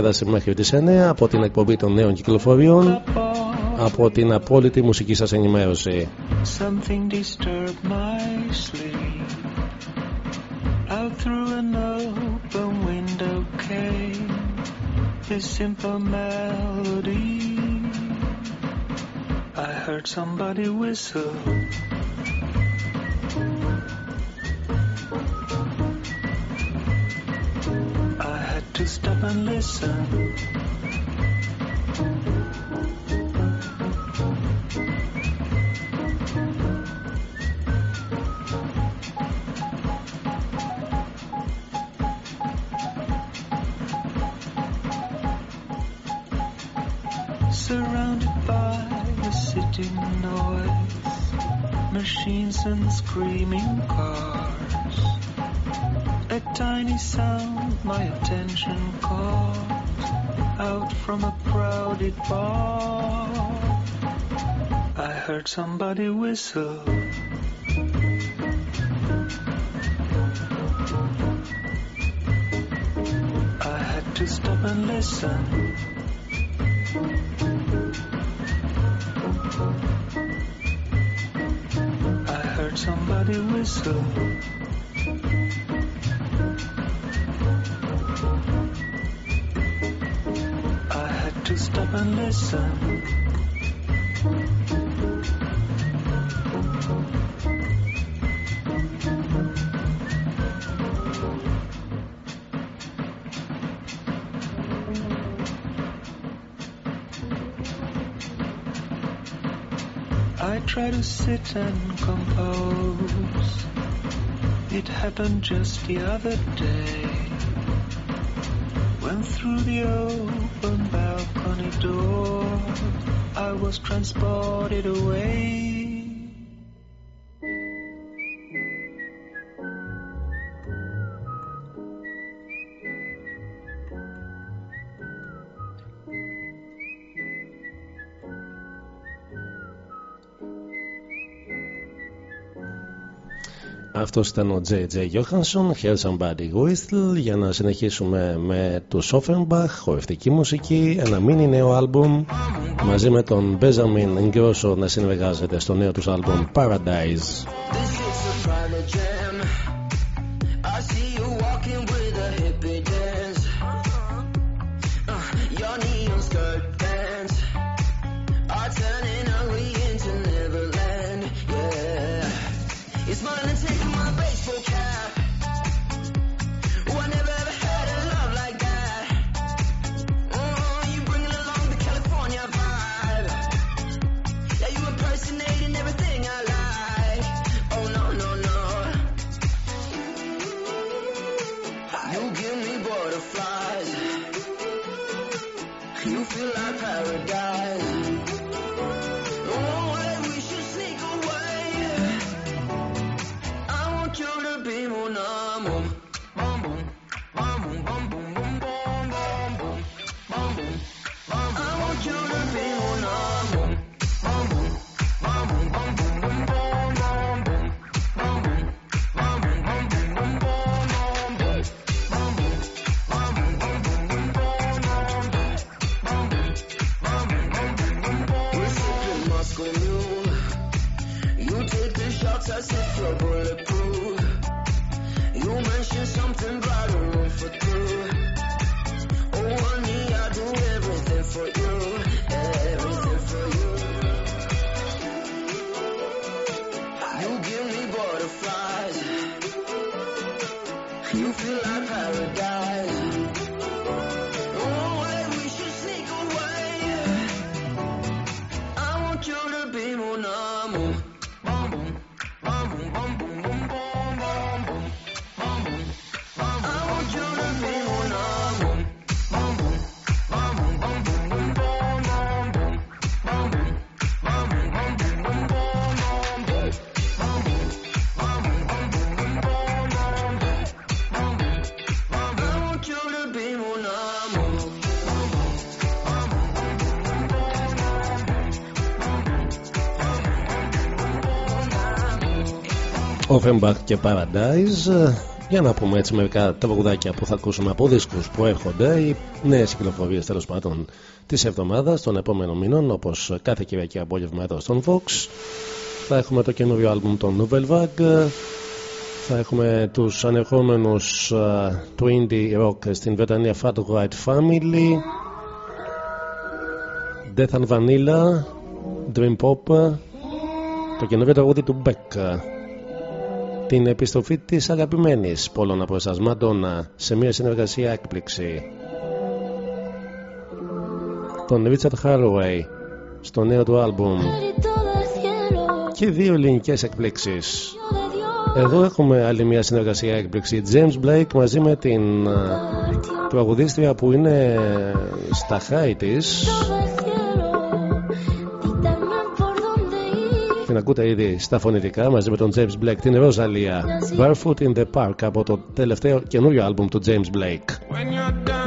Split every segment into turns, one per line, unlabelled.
Έδαστε μέχρι τις 9 από την εκπομπή των νέων κυκλοφοριών. Από την απόλυτη μουσική σας ενημέρωση.
To stop and listen. Surrounded by the city noise, machines and screaming cars. Tiny sound my attention caught out from a crowded bar. I heard somebody whistle. I had to stop and listen. I heard somebody whistle. Listen. I try to sit and compose. It happened just the other day. When through the open balcony door, I was transported away.
Αυτός ήταν ο J.J. Johansson, Hear Somebody Whistle. Για να συνεχίσουμε με του Offenbach, χορευτική μουσική, ένα μίνι νέο άλμπουμ μαζί με τον Benjamin Ingrosso να συνεργάζεται στο νέο τους άλμπουμ Paradise. Offenbach και Paradise.
Για να πούμε έτσι μερικά τραγουδάκια που θα ακούσουμε από δίσκους που έρχονται. Ή νέες κυκλοφορίες τέλος πάντων της εβδομάδας των επόμενων μήνων όπως κάθε Κυριακή απόγευμα εδώ στον Vox θα έχουμε το καινούριο άλμπουμ των Nouvelle Vague. Θα έχουμε τους ανερχόμενους uh, του indie rock στην Βρετανία Fat White Family. Death and Vanilla Dream Pop. Το καινούριο τραγούδι του Beck την επιστροφή της αγαπημένης πολλών από εσάς Μαντώνα σε μια συνεργασία έκπληξη. Τον Richard Haraway στο νέο του άλμπουμ. Και δύο ελληνικές εκπλήξεις. Εδώ έχουμε άλλη μια συνεργασία έκπληξη. James Blake μαζί με την τραγουδίστρια που είναι στα χάη της ακούτε ήδη στα φωνητικά μαζί με τον James Blake την Ροζαλία Barefoot in the Park από το τελευταίο καινούριο άλμπουμ του James Blake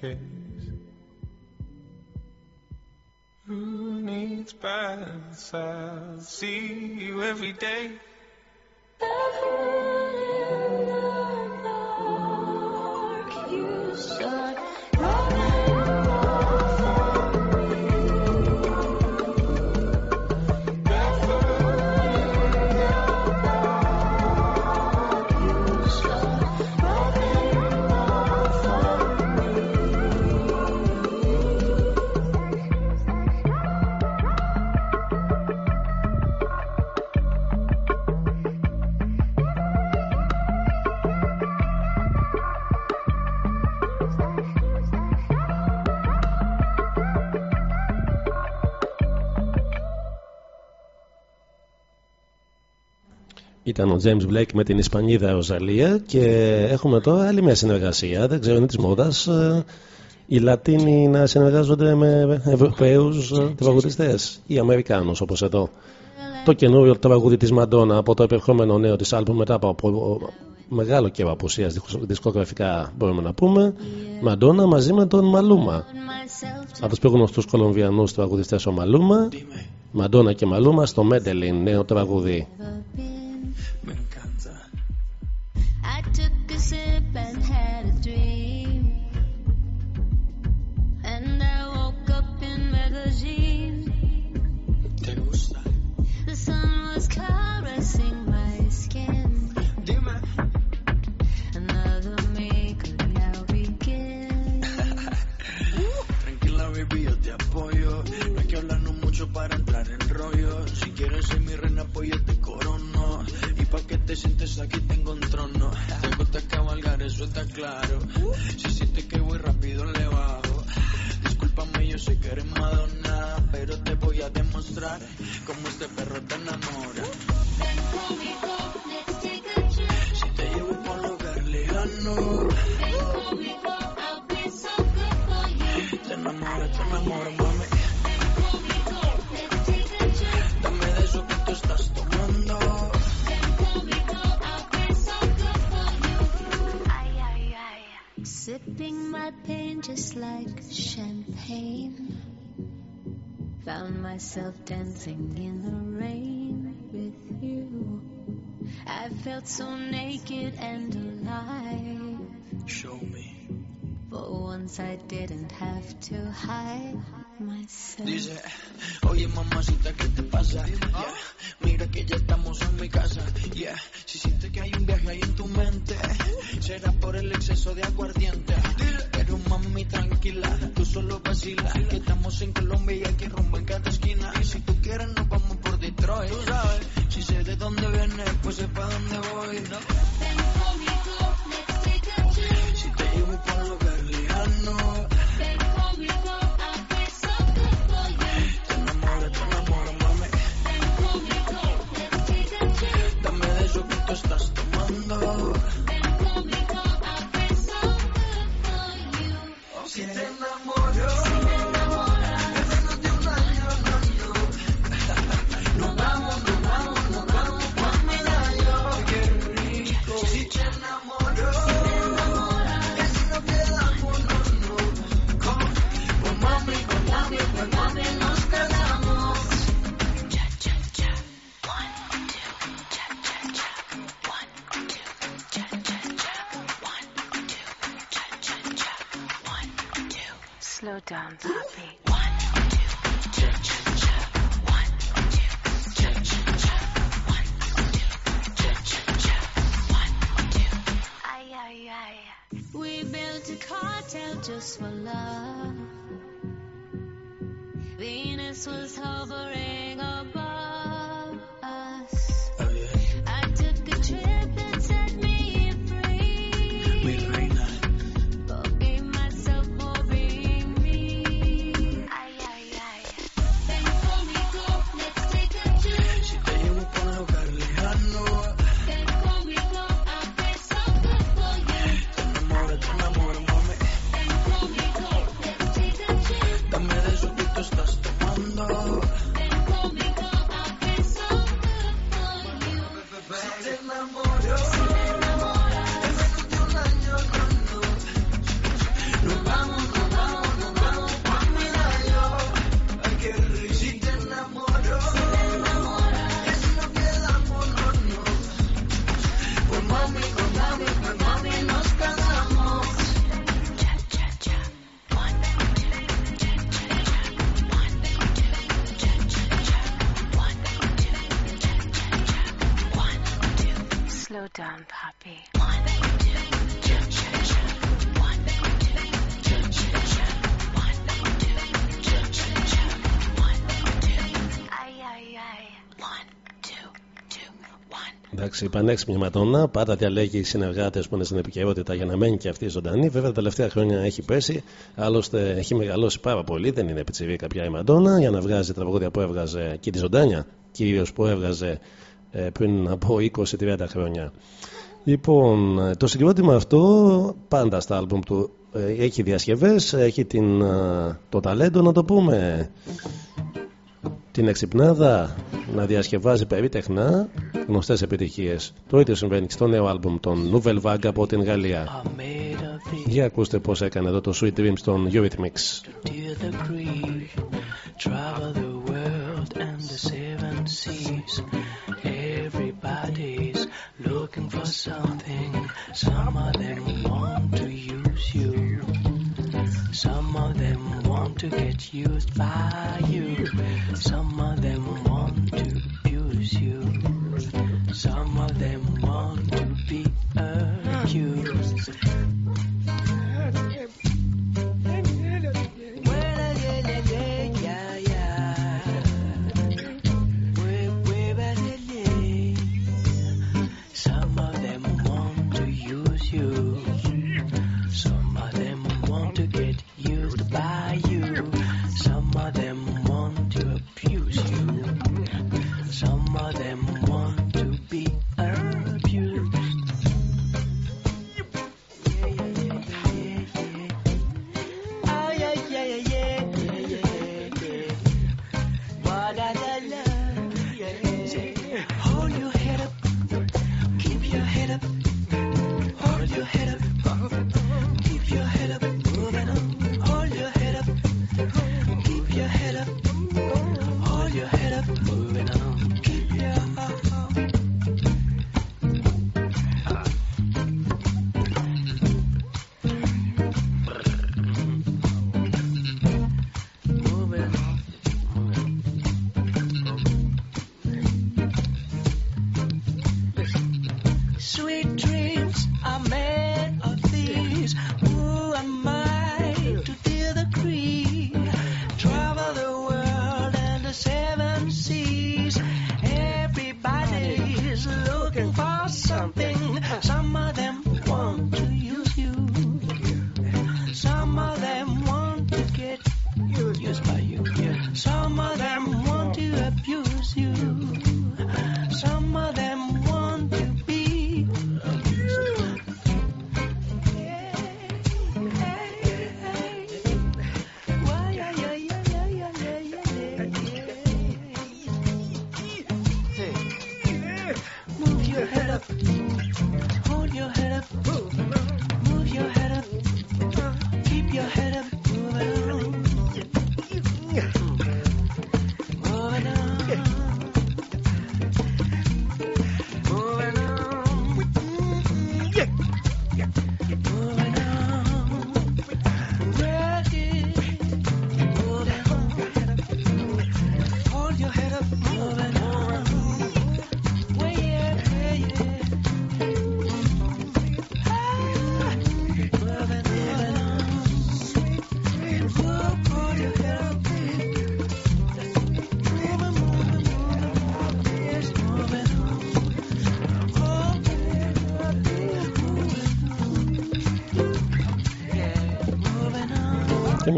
chase. Who needs pants? I see you every day. Back in the dark, you suck.
Ήταν ο James Blake με την Ισπανίδα Ροζαλία και έχουμε τώρα άλλη μια συνεργασία. Δεν ξέρω, είναι της μόδας. Ε, οι Λατίνοι να συνεργάζονται με Ευρωπαίους τραγουδιστές ή Αμερικάνους όπως εδώ. Το καινούριο τραγούδι της Μαντόνα από το επερχόμενο νέο της άλμπου μετά από μεγάλο καιρό απουσίας δισκογραφικά μπορούμε να πούμε. Μαντόνα μαζί με τον Μαλούμα. Από τους πιο γνωστούς Κολομβιανούς τραγουδιστές ο Μαλούμα. Μαντόνα και Μαλούμα στο Μέντελιν, νέο τραγούδι.
te sientes aquí tengo un trono. Te gusta cabalgar, eso está claro. Uh. Si sientes que voy rápido, le bajo. Discúlpame, yo sé que eres Madonna, pero te voy a demostrar cómo este perro te enamora.
Si te llevo por un lugar lejano. Te enamora, te enamora,
mami. My pain just like champagne. Found myself dancing in the rain with you. I felt so naked and alive.
Show me.
For once I didn't have to hide myself.
Dice, oye mamacita, ¿qué te pasa? Yeah. Mira que ya estamos en mi casa. Yeah. Si sientes que hay un viaje ahí en tu mente, será por el exceso de aguardiente. Pero mami, tranquila, tú solo vacila. Que estamos en Colombia y aquí rumbo en cada esquina. Y si tú quieres, nos vamos por Detroit. Tú sabes, si sé de dónde vienes, pues sé pa' dónde voy. ¿no? Si te llevo por los berlianos. Estás tomando.
Εντάξει, πανέξυπνη Ματώνα. Πάντα διαλέγει συνεργάτες που είναι στην επικαιρότητα για να μένει και αυτή ζωντανή. Βέβαια, τα τελευταία χρόνια έχει πέσει. Άλλωστε, έχει μεγαλώσει πάρα πολύ. Δεν είναι πιτσιρίκα πια η Μαντόνα για να βγάζει τραγούδια που έβγαζε και τη ζωντάνια. Κυρίως που έβγαζε ε, πριν από 20-30 χρόνια. Λοιπόν, ε, το συγκρότημα αυτό πάντα στα άλμπουμ του ε, έχει διασκευές, έχει την, ε, το ταλέντο να το πούμε την εξυπνάδα να διασκευάζει περίτεχνα γνωστές επιτυχίες. Το ίδιο συμβαίνει στο νέο αλμπουμ των Nouvel Vague από την Γαλλία. Για ακούστε πώς έκανε εδώ το Sweet Dreams των
Eurytmics. To get used by you. Some of them want to abuse you. Some of them want to be accused.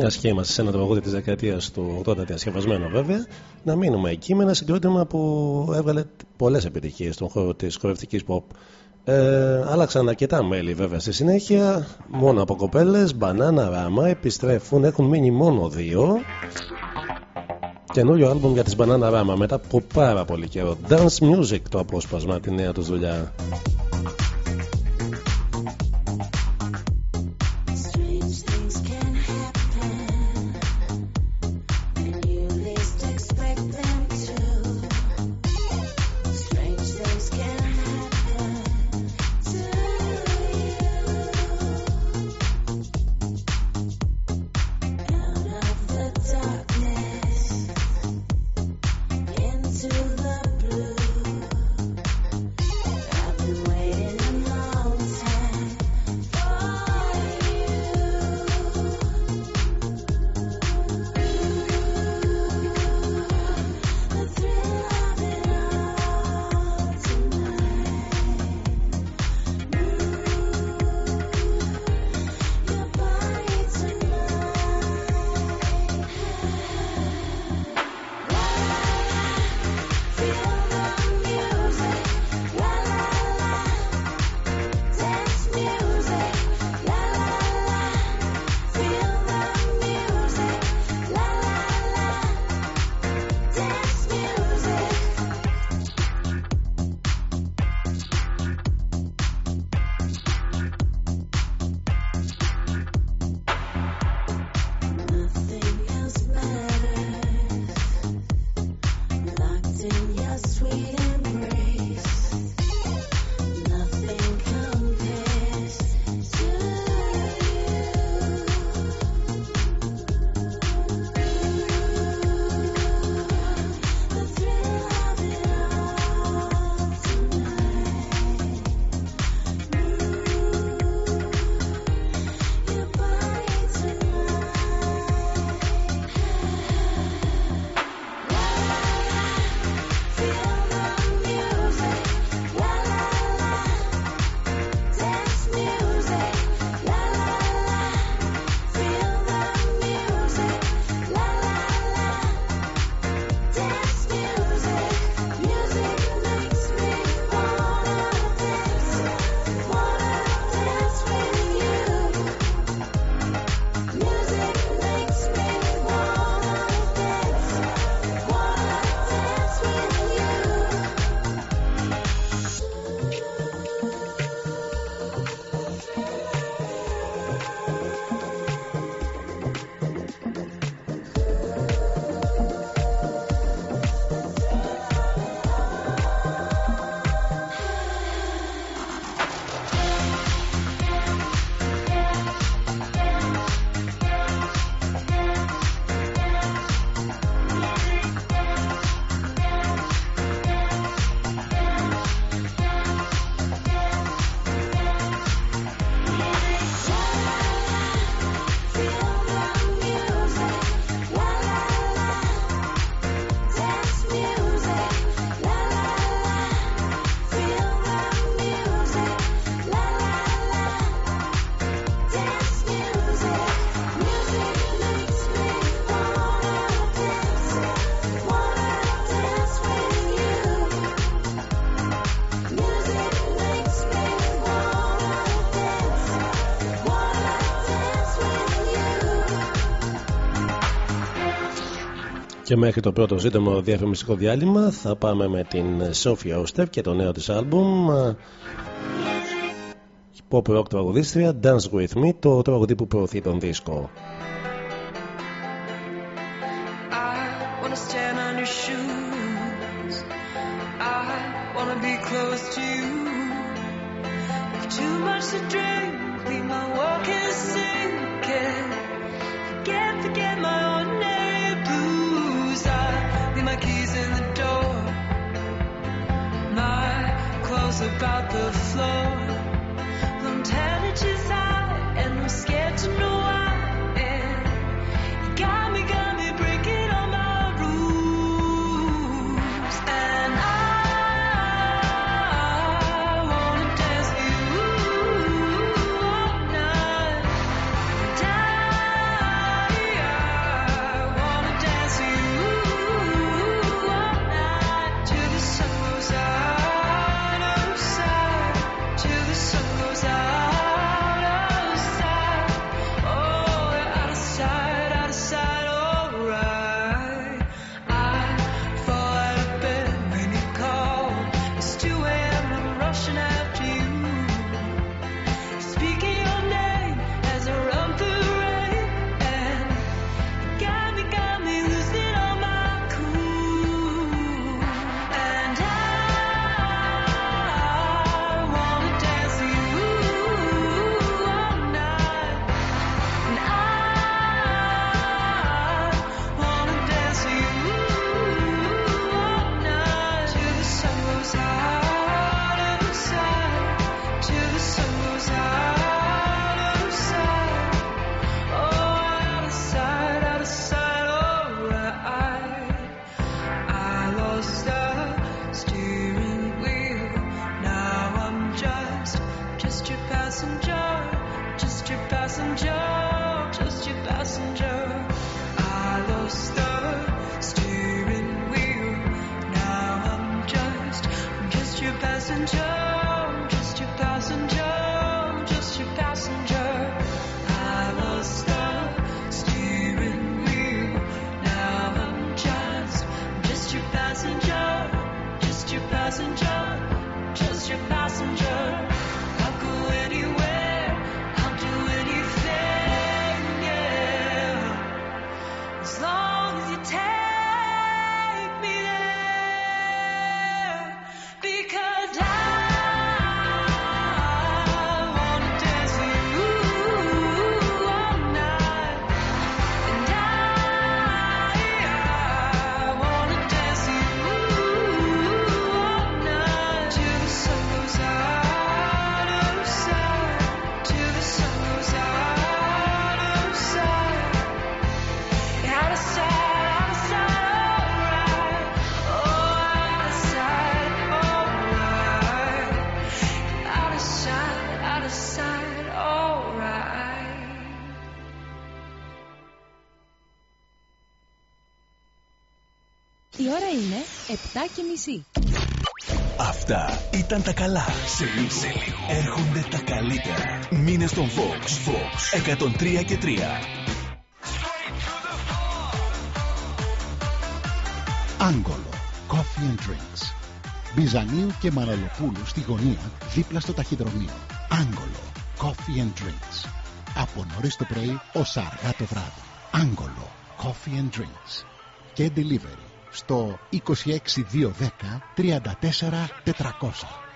μια σχήμα σε ένα τραγούδι της δεκαετίας του 80 διασκευασμένο βέβαια, να μείνουμε εκεί με ένα συγκρότημα που έβγαλε πολλές επιτυχίες στον χώρο της χορευτικής pop. Ε, άλλαξαν αρκετά μέλη βέβαια στη συνέχεια, μόνο από κοπέλες, μπανάνα, ράμα, επιστρέφουν, έχουν μείνει μόνο δύο. Καινούριο άλμπουμ για τις Banana Rama μετά από πάρα πολύ καιρό. Dance Music το απόσπασμα τη νέα τους δουλειά. Και μέχρι το πρώτο σύντομο διαφημιστικό διάλειμμα θα πάμε με την Σόφια Οστεφ και το νέο της άλμπουμ Pop Rock τραγουδίστρια Dance With Me, το τραγουδί που προωθεί τον δίσκο.
7 και μισή.
Αυτά ήταν τα καλά. Σε λίγο, έρχονται τα καλύτερα. Μήνε στον Fox. Fox 103 και 3.
Άγγολο. Coffee and Drinks. Μπιζανίου και Μαραλοπούλου στη γωνία δίπλα στο ταχυδρομείο. Άγγολο. Coffee and Drinks. Από νωρίς το πρωί ως αργά το βράδυ. Άγγολο. Coffee and Drinks. Και delivery στο 26210 34 400.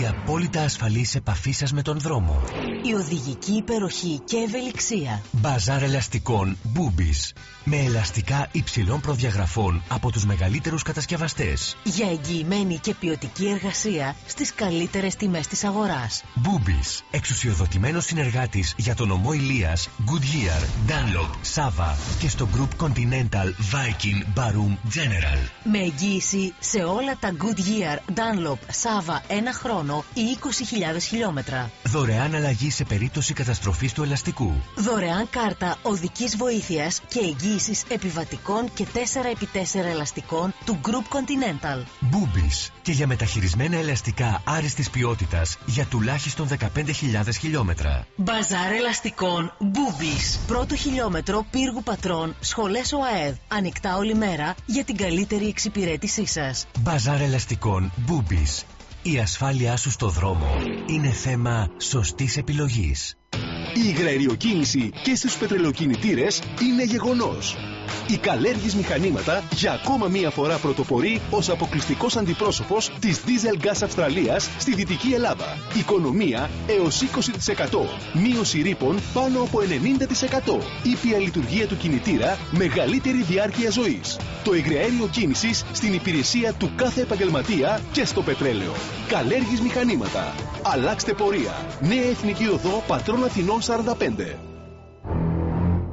Η απόλυτα ασφαλής επαφή σας με τον δρόμο.
Η οδηγική υπεροχή και ευελιξία.
Μπαζάρ ελαστικών Boobies. Με ελαστικά υψηλών προδιαγραφών από τους μεγαλύτερους κατασκευαστές.
Για εγγυημένη και ποιοτική εργασία στις καλύτερες τιμές της αγοράς.
Boobies. Εξουσιοδοτημένος συνεργάτης για τον ομό Ηλίας, Goodyear, Dunlop, Sava και στο Group Continental, Viking, Barum, General.
Με εγγύηση σε όλα τα Goodyear, Dunlop, Sava ένα χρόνο ή 20.000 χιλιόμετρα.
Δωρεάν αλλαγή σε περίπτωση καταστροφής του ελαστικού.
Δωρεάν κάρτα οδικής βοήθειας και εγγύησης επιβατικών και 4x4 ελαστικών του Group Continental.
Boobies. Και για μεταχειρισμένα ελαστικά άριστης ποιότητας για τουλάχιστον 15.000 χιλιόμετρα.
Μπαζάρ ελαστικών Boobies. Πρώτο χιλιόμετρο πύργου πατρών, σχολές ΟΑΕΔ. Ανοιχτά όλη μέρα για την καλύτερη εξυπηρέτησή σας.
Μπαζάρ ελαστικών Boobies. Η ασφάλειά σου στο δρόμο είναι θέμα σωστής επιλογής.
Η υγραεριοκίνηση και στους πετρελοκινητήρες είναι γεγονός. Η Καλέργης Μηχανήματα για ακόμα μία φορά πρωτοπορεί ως αποκλειστικός αντιπρόσωπος της Diesel Gas Αυστραλίας στη Δυτική Ελλάδα. Οικονομία έως 20%. Μείωση ρήπων πάνω από 90%. Ήπια λειτουργία του κινητήρα, μεγαλύτερη διάρκεια ζωής. Το υγραέριο κίνησης στην υπηρεσία του κάθε επαγγελματία και στο πετρέλαιο. Καλέργης Μηχανήματα. Αλλάξτε πορεία. Νέα Εθνική Οδό Πατρών Αθηνών 45.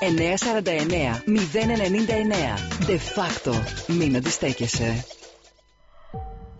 949 099. De facto. Μην αντιστέκεσαι.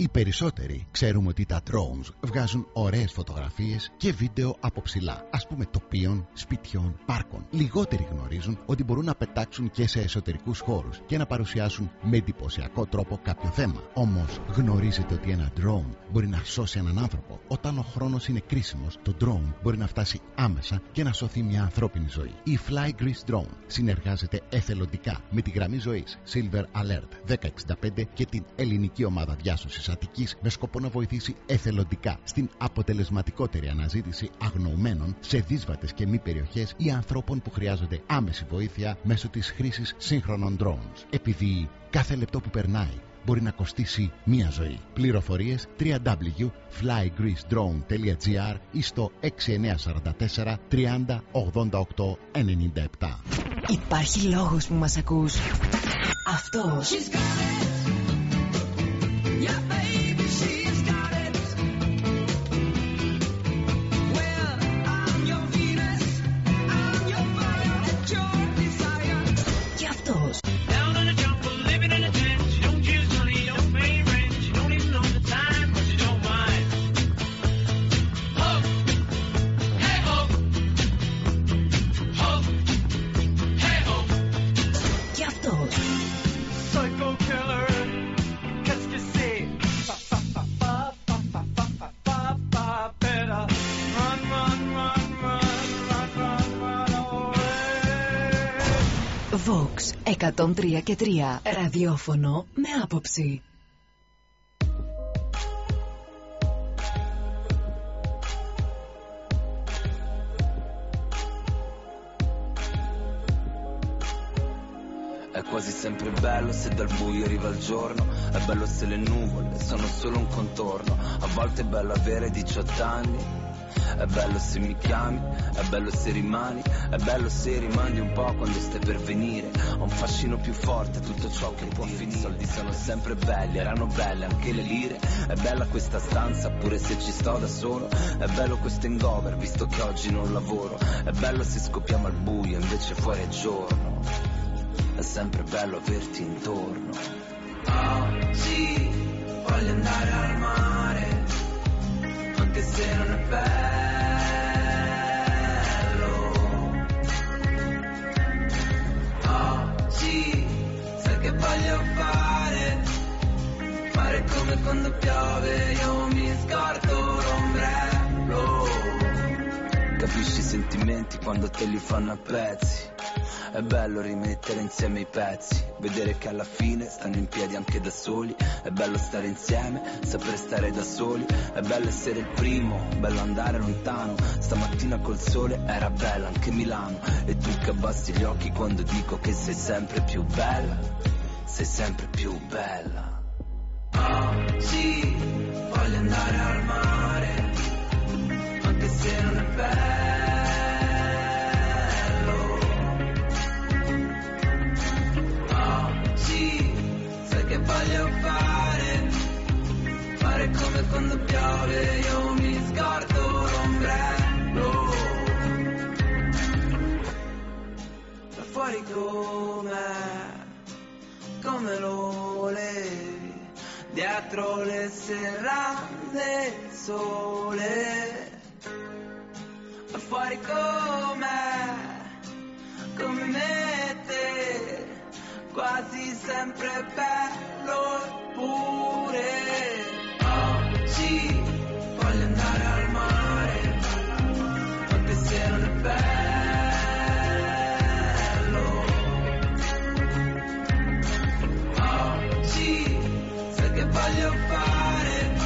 Οι περισσότεροι ξέρουμε ότι τα drones βγάζουν ωραίες φωτογραφίες και βίντεο από ψηλά, ας πούμε τοπίων, σπιτιών, πάρκων. Λιγότεροι γνωρίζουν ότι μπορούν να πετάξουν και σε εσωτερικούς χώρους και να παρουσιάσουν με εντυπωσιακό τρόπο κάποιο θέμα. Όμως γνωρίζετε ότι ένα drone μπορεί να σώσει έναν άνθρωπο. Όταν ο χρόνος είναι κρίσιμος, το drone μπορεί να φτάσει άμεσα και να σωθεί μια ανθρώπινη ζωή. Η Fly Greece Drone συνεργάζεται εθελοντικά με τη γραμμή ζωής Silver Alert 1065 και την ελληνική ομάδα διάσωσης Αττικής με σκοπό να βοηθήσει εθελοντικά στην αποτελεσματικότερη αναζήτηση αγνοωμένων σε δύσβατες και μη περιοχές ή ανθρώπων που χρειάζονται άμεση βοήθεια μέσω της χρήσης σύγχρονων drones. Επειδή κάθε λεπτό που περνάει μπορεί να κοστίσει μία ζωή. Πληροφορίες www.flygreecedrone.gr ή στο 6944 30 88 97.
Υπάρχει λόγος που μας ακούς. Αυτός.
Yeah, baby. away.
Vox 103 και 3. Ραδιόφωνο με άποψη.
È quasi sempre bello se dal buio arriva il giorno, è bello se le nuvole sono solo un contorno, a volte è bello avere 18 anni, è bello se mi chiami, è bello se rimani, è bello se rimandi un po' quando stai per venire, ho un fascino più forte tutto ciò che può finire, i soldi sono sempre belli, erano belle anche le lire, è bella questa stanza pure se ci sto da solo, è bello questo hangover visto che oggi non lavoro, è bello se scoppiamo al buio invece fuori è giorno. È sempre bello averti intorno. Oggi voglio andare al mare, anche se non è bello. Oggi sai che voglio fare, fare come quando piove, io mi scordo l'ombrello. Capisci i sentimenti quando te li fanno a pezzi. È bello rimettere insieme i pezzi, vedere che alla fine stanno in piedi anche da soli. È bello stare insieme, saper stare da soli. È bello essere il primo, bello andare lontano. Stamattina col sole era bella anche Milano. E tu che abbassi gli occhi quando dico che sei sempre più bella. Sei sempre più bella. Oggi voglio andare al mare, anche se non è bello. Voglio fare, fare come quando piove, io mi scordo l'ombrello. Da fuori com'è, come lo volevi, dietro le serrande il sole. Da fuori come me e te, quasi sempre bello eppure. Oggi voglio andare al mare, anche se non è bello. Oggi sai che voglio fare,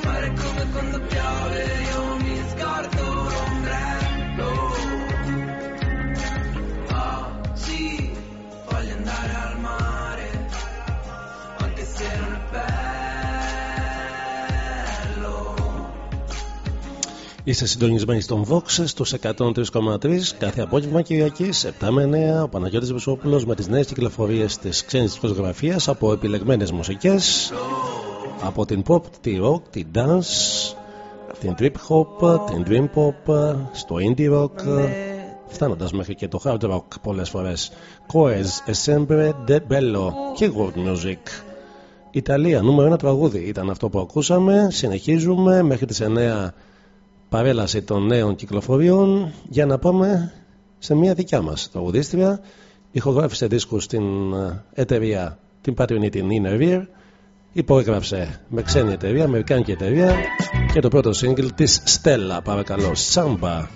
fare come quando piove, io mi scordo
Είστε συντονισμένοι στον Vox στους 103,3 κάθε απόγευμα Κυριακής 7 με 9 ο Παναγιώτης Βεσόπουλος με τις νέες κυκλοφορίες της ξένης φωτογραφίας από επιλεγμένες μουσικές από την pop, τη rock, την dance την trip hop, την dream pop στο indie rock. Φτάνοντας μέχρι και το hard rock πολλές φορές. Coes, Sempre de Bello και world music. Ιταλία, νούμερο ένα τραγούδι ήταν αυτό που ακούσαμε. Συνεχίζουμε μέχρι τις 9 παρέλαση των νέων κυκλοφοριών για να πάμε σε μια δικιά μας τραγουδίστρια. Ηχογράφησε δίσκους στην ε, εταιρεία την πατρινή την Inner Ear. Υπόγραψε με ξένη εταιρεία, αμερικάνικη εταιρεία. Και το πρώτο single της Stella παρακαλώ Samba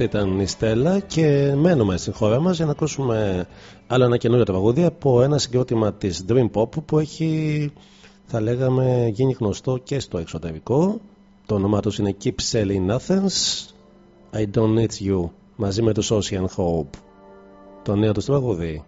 Αυτή ήταν η Στέλλα και μένουμε στην χώρα μας για να ακούσουμε άλλο ένα καινούριο τραγούδι από ένα συγκρότημα της Dream Pop που έχει θα λέγαμε γίνει γνωστό και στο εξωτερικό. Το όνομά τους είναι Keep Selling Athens I Don't Need You μαζί με το Ocean Hope. Το νέο τους τραγούδι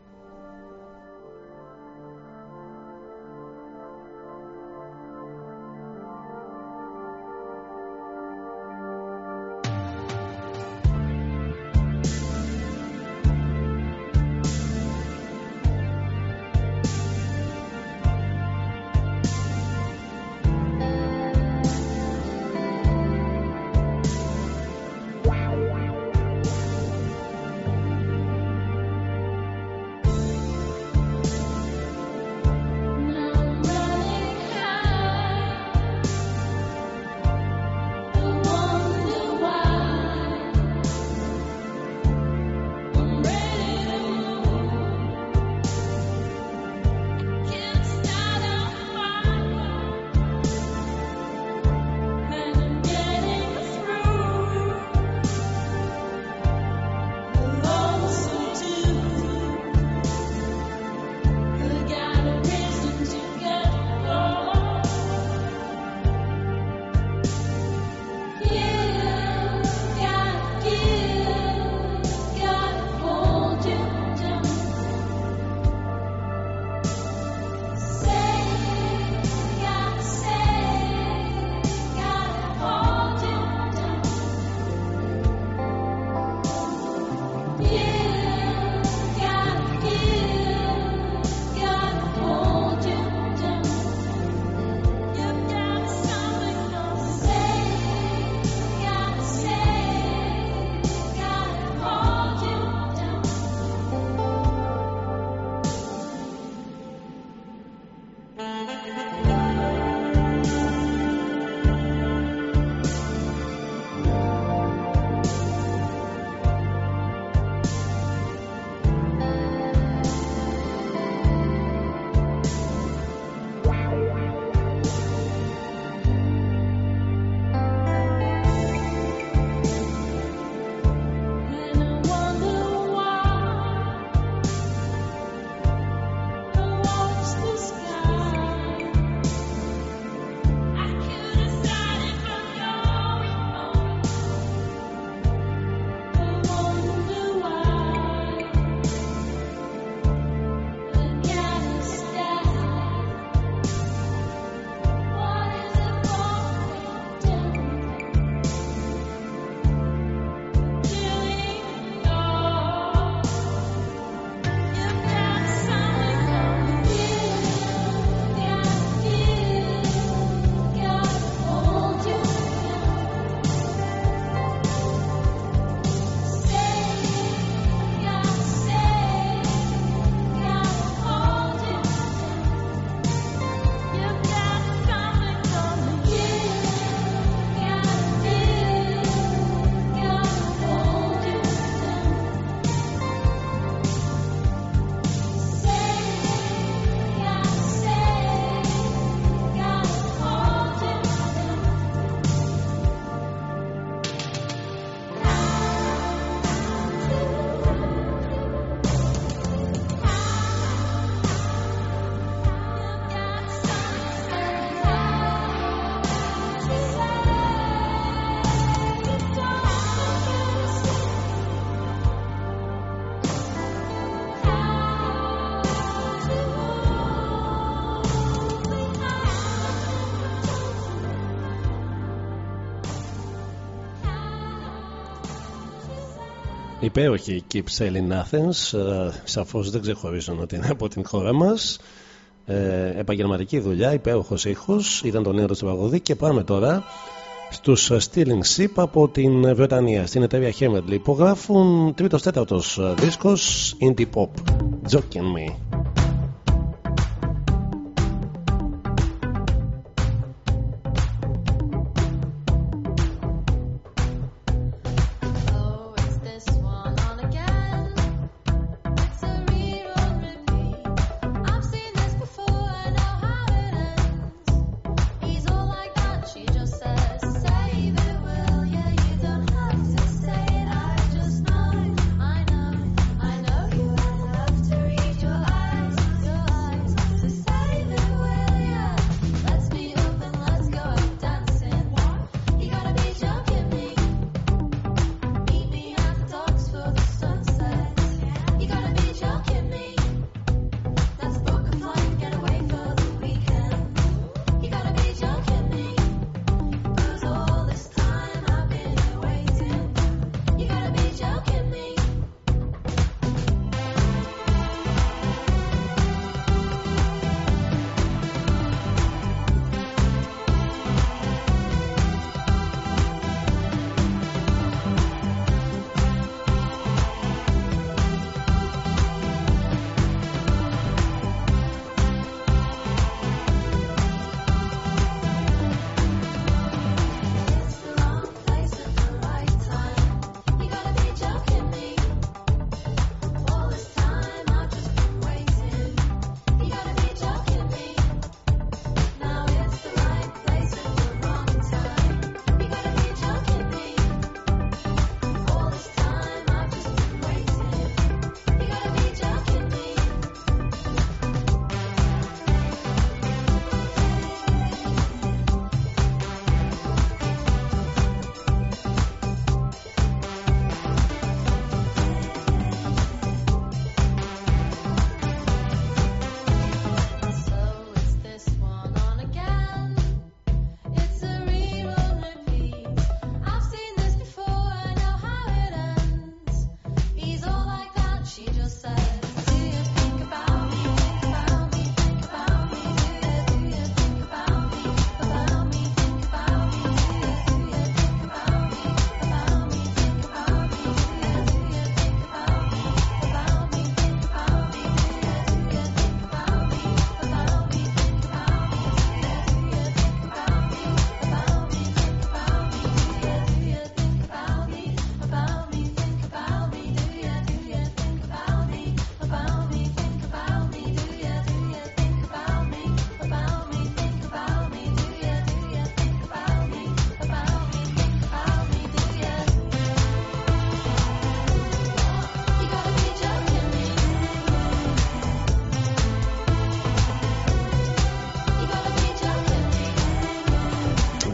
υπέροχη Keep Sailing Athens ε, σαφώς δεν ξεχωρίζουν ότι είναι από την χώρα μας. Ε, επαγγελματική δουλειά, υπέροχος ήχος ήταν το νέο του τραγουδί και πάμε τώρα στους Stealing Ship από την Βρετανία. Στην εταιρεία Hemerly υπογράφουν τρίτος τέταρτος δίσκος Indie Pop. Joking Me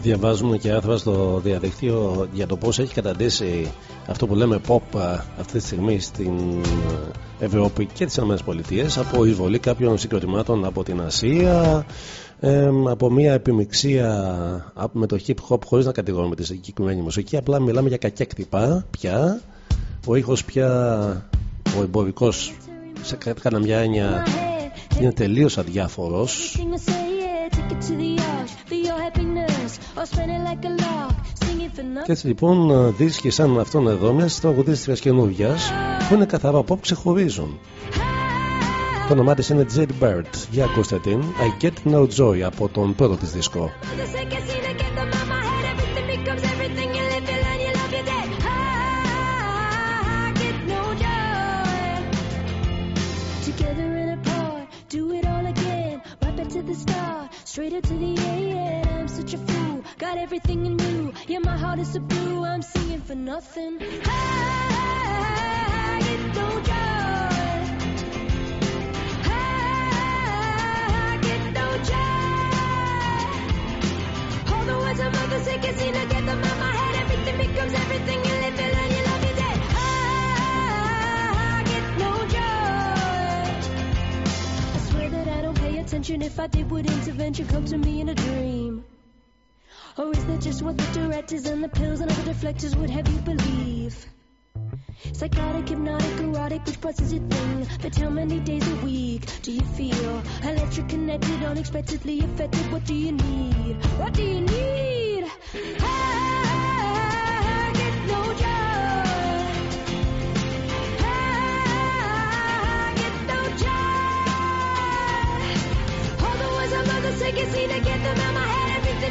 Διαβάζουμε και άρθρα στο διαδίκτυο για το πώς έχει καταντήσει αυτό που λέμε pop α, αυτή τη στιγμή στην ε, Ευρώπη και τις ΗΠΑ από εισβολή κάποιων συγκροτημάτων από την Ασία ε, από μια επιμειξία α, με το hip hop χωρίς να κατηγορούμε τη συγκεκριμένη μουσική απλά μιλάμε για κακέκτυπα πια. Ο ήχος πια ο εμπορικός σε κάνα μια έννοια είναι τελείως αδιάφορος Και έτσι λοιπόν δίσκοι σαν αυτόν εδώ μια τραγουδίστριας καινούργιας που είναι καθαρά pop ξεχωρίζουν. Το όνομά της είναι Jade Bird. Για ακούστε την I Get No Joy από τον πρώτο της δίσκο.
My a blue, I'm singing for nothing. I get no joy. I get no joy. All the words others, they can seem to get them out my head. Everything becomes everything. You live, you learn, you love, you're dead. I get no joy. I swear that I don't pay attention. If I did, would intervention come to me in a dream? Or is that just what the directors and the pills and other deflectors would have you believe? Psychotic, hypnotic, erotic, which parts is your thing? But how many days a week do you feel electric, connected, unexpectedly affected? What do you need? What do you need? I get no joy. I get no joy. All the words I'm about to can seem to get them out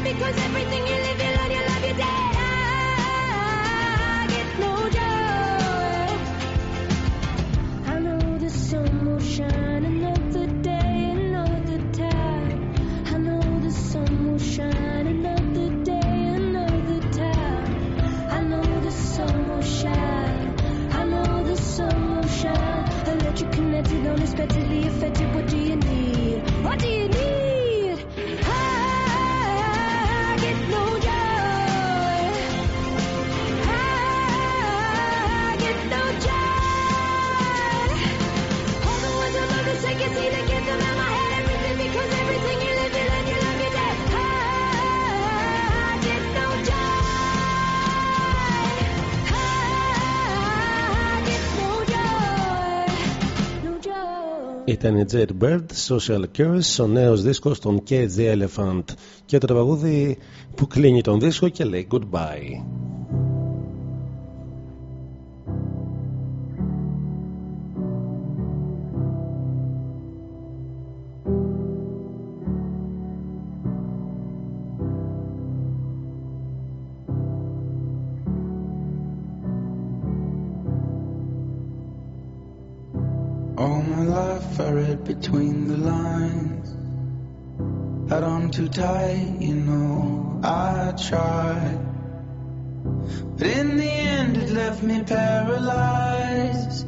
because everything you live, you learn, you love, you're dead. I get no joy. I know the sun will shine another day, another time. I know the sun will shine another day, another time. I know the sun will shine. I know the sun will shine. Electric connected, unexpectedly affected. What do you need? What do you need?
Ήταν η Jade Bird, Social Cures, ο νέος δίσκος των Cage the Elephant και το τραγούδι που κλείνει τον δίσκο και λέει goodbye.
Tight, you know, I tried. But in the end, it left me paralyzed.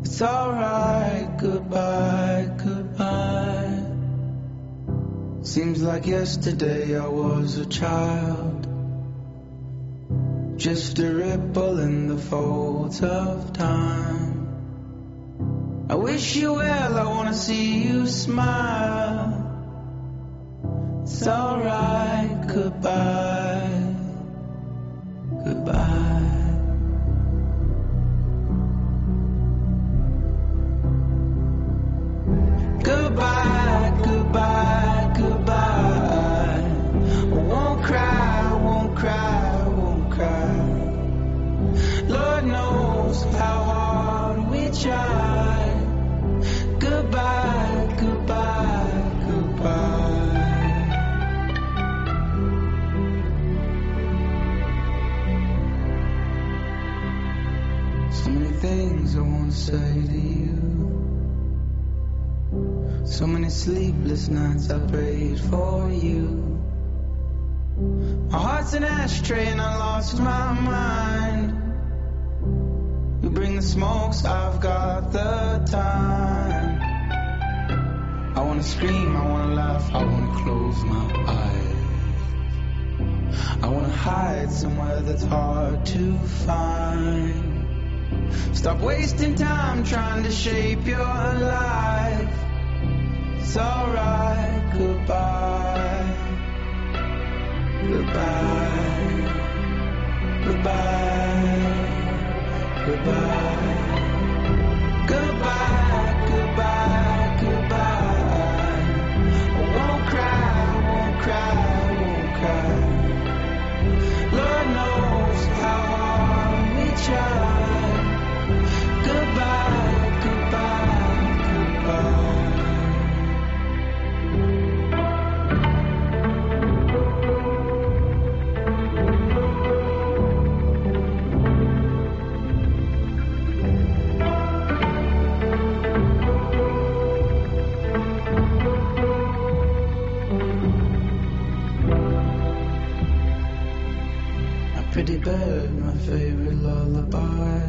It's alright, goodbye, goodbye. Seems like yesterday I was a child. Just a ripple in the folds of time. I wish you well, I wanna see you smile. It's alright, goodbye, goodbye. Goodbye, goodbye, goodbye. I won't cry, won't cry, won't cry. Lord knows how hard we try. Goodbye, say to you. So many sleepless nights I prayed for you. My heart's an ashtray and I lost my mind. You bring the smokes, I've got the time. I wanna scream, I wanna laugh, I wanna close my eyes. I wanna hide somewhere that's hard to find. Stop wasting time trying to shape your life. It's alright, goodbye. Goodbye. Goodbye. Goodbye. Pretty my favorite lullaby.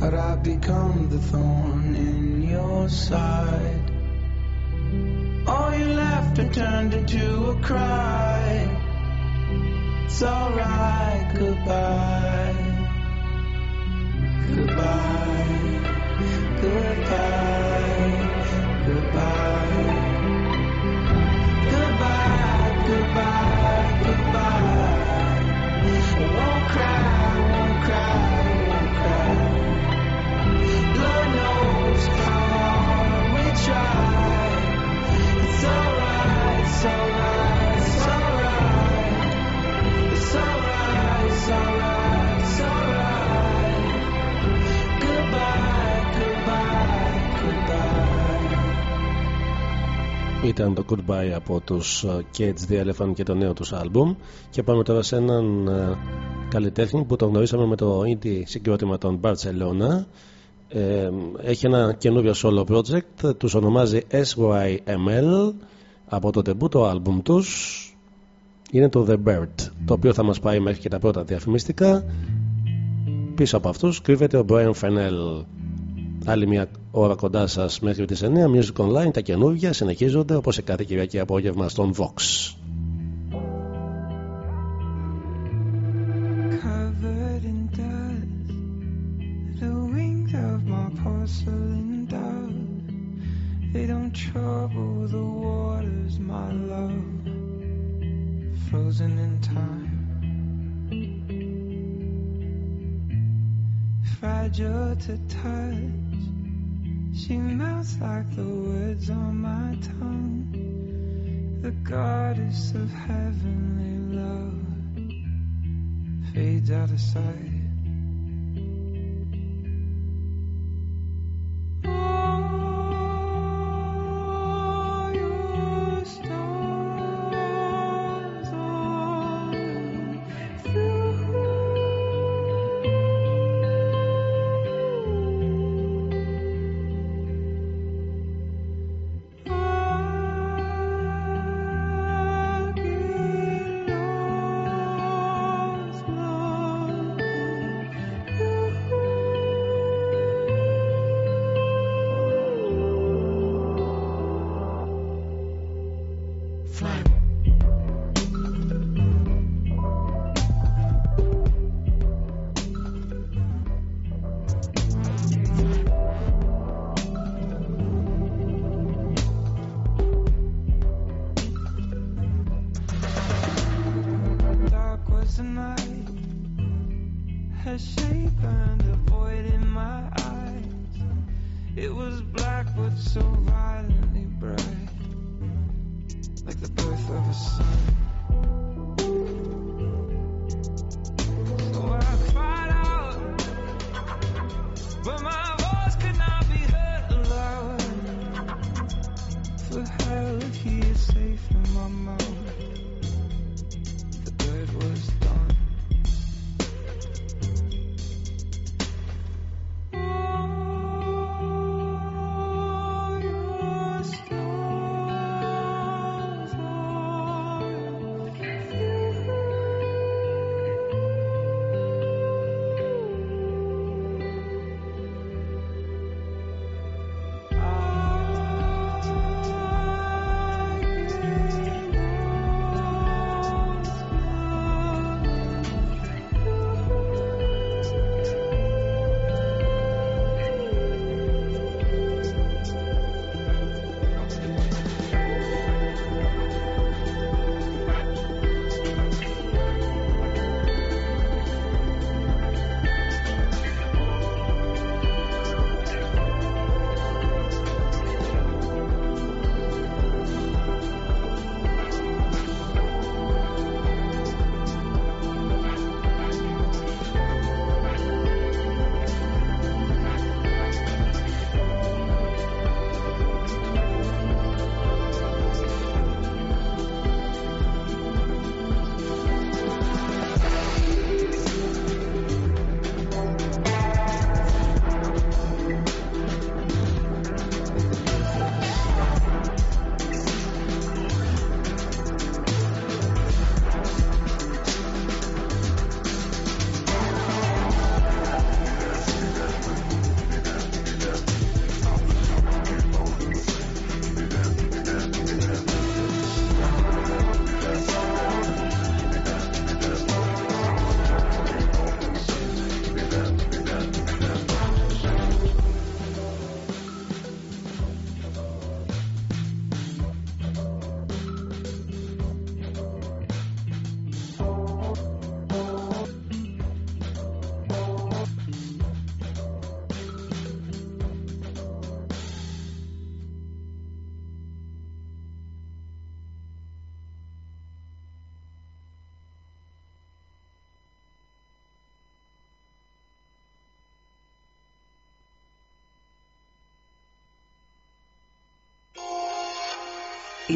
Had I become the thorn in your side? All your laughter turned into a cry. It's alright, goodbye. Goodbye. Goodbye.
Ήταν το Goodbye από τους ε, Cage the Elephant και το νέο τους άλμπουμ. Και πάμε τώρα σε έναν ε, καλλιτέχνη που τον γνωρίσαμε με το indie συγκρότημα των Barcelona. ε, έχει ένα καινούριο solo project τους ονομάζει SYML από το τεμπούτο άλμπουμ τους είναι το The Bird το οποίο θα μας πάει μέχρι και τα πρώτα διαφημιστικά πίσω από αυτούς κρύβεται ο Brian Fennell Άλλη μια ώρα κοντά σας μέχρι τις 9. Music Online, τα καινούργια συνεχίζονται όπως σε κάθε Κυριακή απόγευμα στον Vox.
Dove, they don't trouble the waters, my love. Frozen in time, fragile to touch. She melts like the words on my tongue. The goddess of heavenly love fades out of sight. tonight has shapen the void in my eyes. It was black but so violently bright, like the birth of a sun. my mouth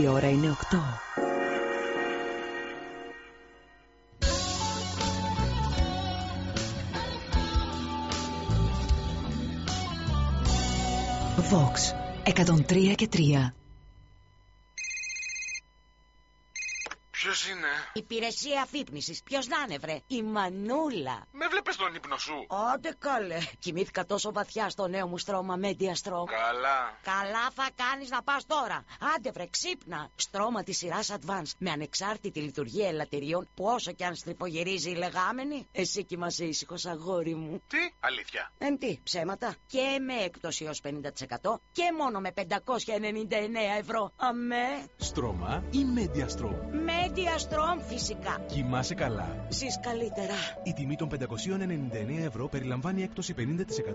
Η ώρα είναι 8. Vox 103 και 3.
Ποιος είναι;
Υπηρεσία αφύπνισης. Ποιος να είναι, βρε; Η Μανούλα.
Με βλέπε τον ύπνο σου;
Άντε καλέ. Κοιμήθηκα τόσο βαθιά στο νέο μου στρώμα Media Strom.
Καλά.
Καλά θα κάνεις να πας τώρα. Άντε βρε, ξύπνα. Στρώμα της σειράς Advance με ανεξάρτητη λειτουργία ελαττηρίων που όσο και αν στριφογυρίζει η λεγάμενη, εσύ κοιμάσαι ήσυχος αγόρι μου.
Τι, αλήθεια.
Εν τι, ψέματα. Και με έκπτωση ω 50% και μόνο με 599 ευρώ. Αμέ.
Στρώμα ή Mediastrom.
Media Strom φυσικά.
Κοιμάσαι καλά.
Ζεις καλύτερα.
Η τιμή των 599 ευρώ περιλαμβάνει έκπτωση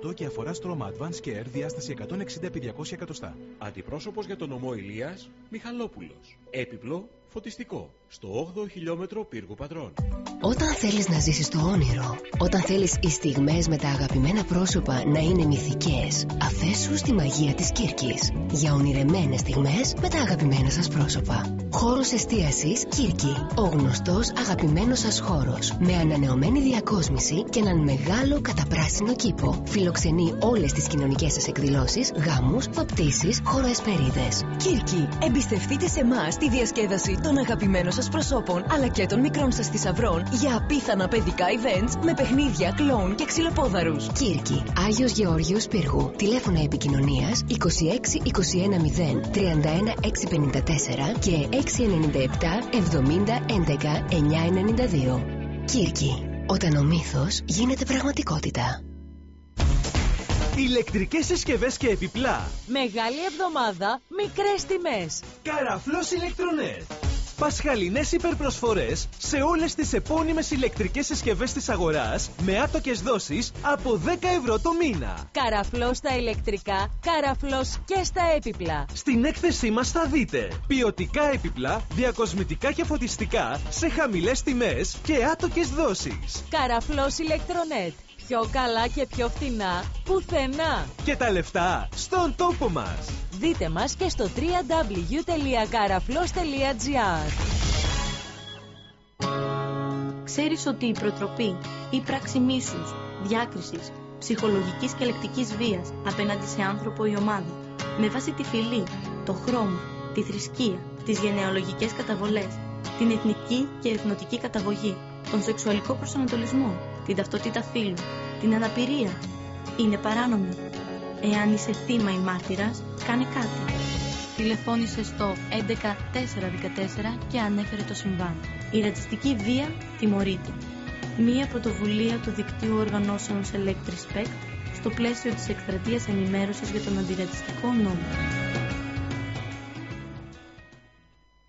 50% και αφορά στρώμα Advance Care διάσταση 160 επί 200 εκατοστά.
Αντιπρόσωπος για τον νομό Ηλίας, Μιχαλόπουλος. Έπιπλο, φωτιστικό. Στο 8ο χιλιόμετρο πύργου πατρών.
Όταν θέλεις να ζήσεις το όνειρο, όταν θέλεις οι στιγμές με τα αγαπημένα πρόσωπα να είναι μυθικές, αφέσου στη μαγεία της Κύρκης. Για ονειρεμένες στιγμές με τα αγαπημένα σας πρόσωπα. Χώρος εστίασης Κύρκη. Ο γνωστός αγαπημένος σας χώρος. Με ανανεωμένη διακόσμηση και έναν μεγάλο καταπράσινο κήπο. Φιλοξενεί όλες τις κοινωνικές σας εκδηλώσεις, γάμους, βαπτίσεις, χωροεσπερίδες.
Κύρκη, εμπιστευτείτε σε εμά τη διασκέδαση των αγαπημένων σας προσώπων αλλά και των μικρών σας θησαυρών για απίθανα παιδικά events με παιχνίδια, κλόουν και ξυλοπόδαρους.
Κύρκη, Άγιος Γεώργιος Πύργου. Τηλέφωνα επικοινωνίας 26 21 0 31 654 και 697 70 11 992. Κύρκη, όταν ο μύθος γίνεται πραγματικότητα.
Ηλεκτρικές συσκευές και επιπλά.
Μεγάλη εβδομάδα, μικρές τιμές.
Καραφλός ηλεκτρονέτ. Πασχαλινές υπερπροσφορές σε όλες τις επώνυμες ηλεκτρικές συσκευές της αγοράς με άτοκες δόσεις από 10 ευρώ το μήνα.
Καραφλός στα ηλεκτρικά, καραφλός και στα έπιπλα.
Στην έκθεσή μας θα δείτε ποιοτικά έπιπλα, διακοσμητικά και φωτιστικά σε χαμηλές τιμές και άτοκες δόσεις.
Καραφλός ηλεκτρονέτ. Πιο καλά και πιο φθηνά, πουθενά.
Και τα λεφτά στον τόπο μας.
Δείτε μας και στο www.karaflos.gr
Ξέρεις ότι η προτροπή ή πράξη μίσους, διάκρισης, ψυχολογικής και λεκτικής βίας απέναντι σε άνθρωπο ή ομάδα, με βάση τη φυλή, το χρώμα, τη θρησκεία, τις γενεαλογικές καταβολές, την εθνική και εθνοτική καταγωγή, τον σεξουαλικό προσανατολισμό, την ταυτότητα φύλου, την αναπηρία, είναι παράνομη. Εάν είσαι θύμα ή μάρτυρας, κάνε κάτι. Τηλεφώνησε στο 11414 και ανέφερε το συμβάν. Η ρατσιστική βία τιμωρείται. Μία πρωτοβουλία του δικτύου οργανώσεων Select Respect στο πλαίσιο της εκστρατείας ενημέρωσης για τον αντιρατσιστικό νόμο.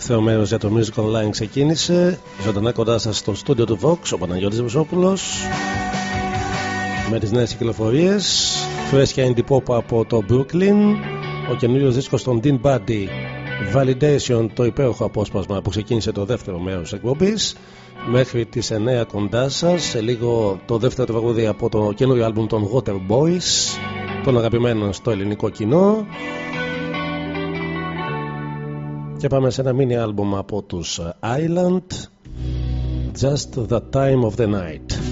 Δεύτερο μέρος για το Music Online ξεκίνησε. Ζωντανά κοντά σας στο στούντιο του Vox, ο Παναγιώτης Βουσόπουλος με τις νέες κυκλοφορίες. Φρέσκια indie pop από το Brooklyn. Ο καινούριος δίσκος των Dean Buddy Validation, το υπέροχο απόσπασμα που ξεκίνησε το δεύτερο μέρος εκπομπής. Μέχρι τις 9 κοντά σας, σε λίγο το δεύτερο τραγούδι από το καινούριο άλμπουμ των Water Boys, των αγαπημένων στο ελληνικό κοινό. Και πάμε σε ένα mini άλμπουμ από τους Island Just the Time of the Night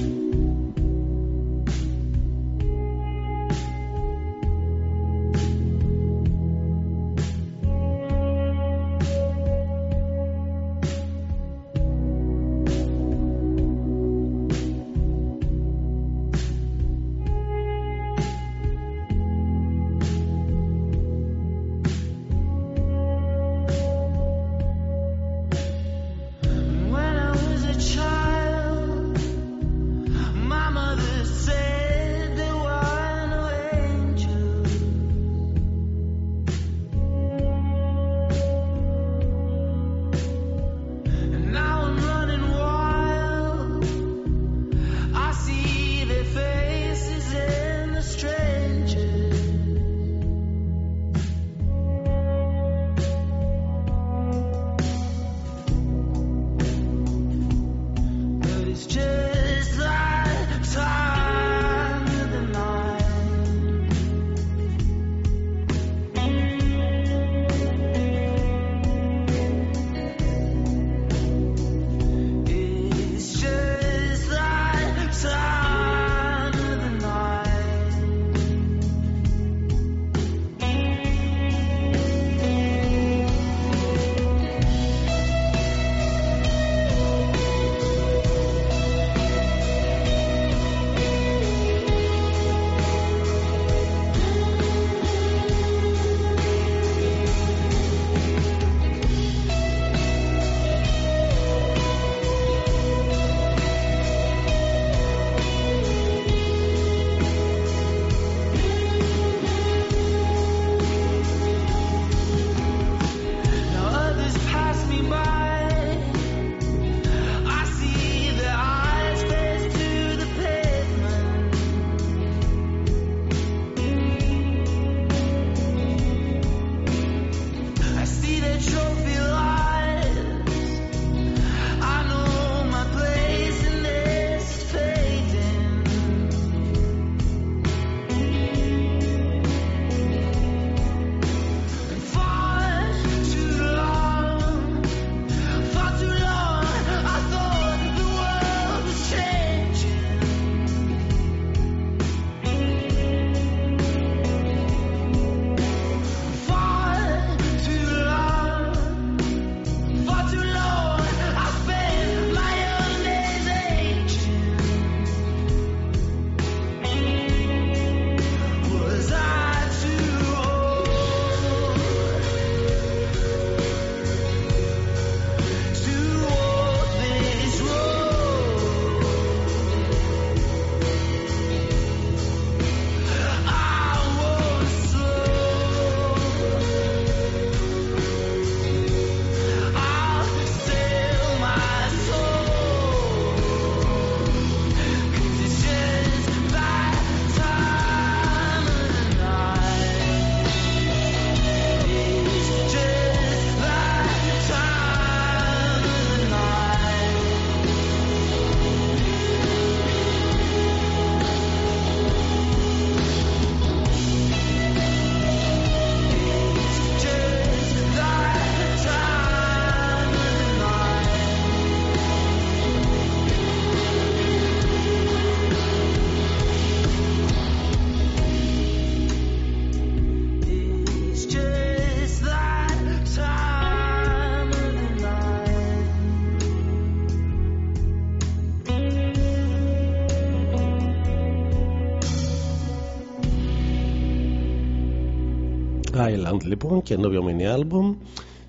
λοιπόν, καινούριο mini album.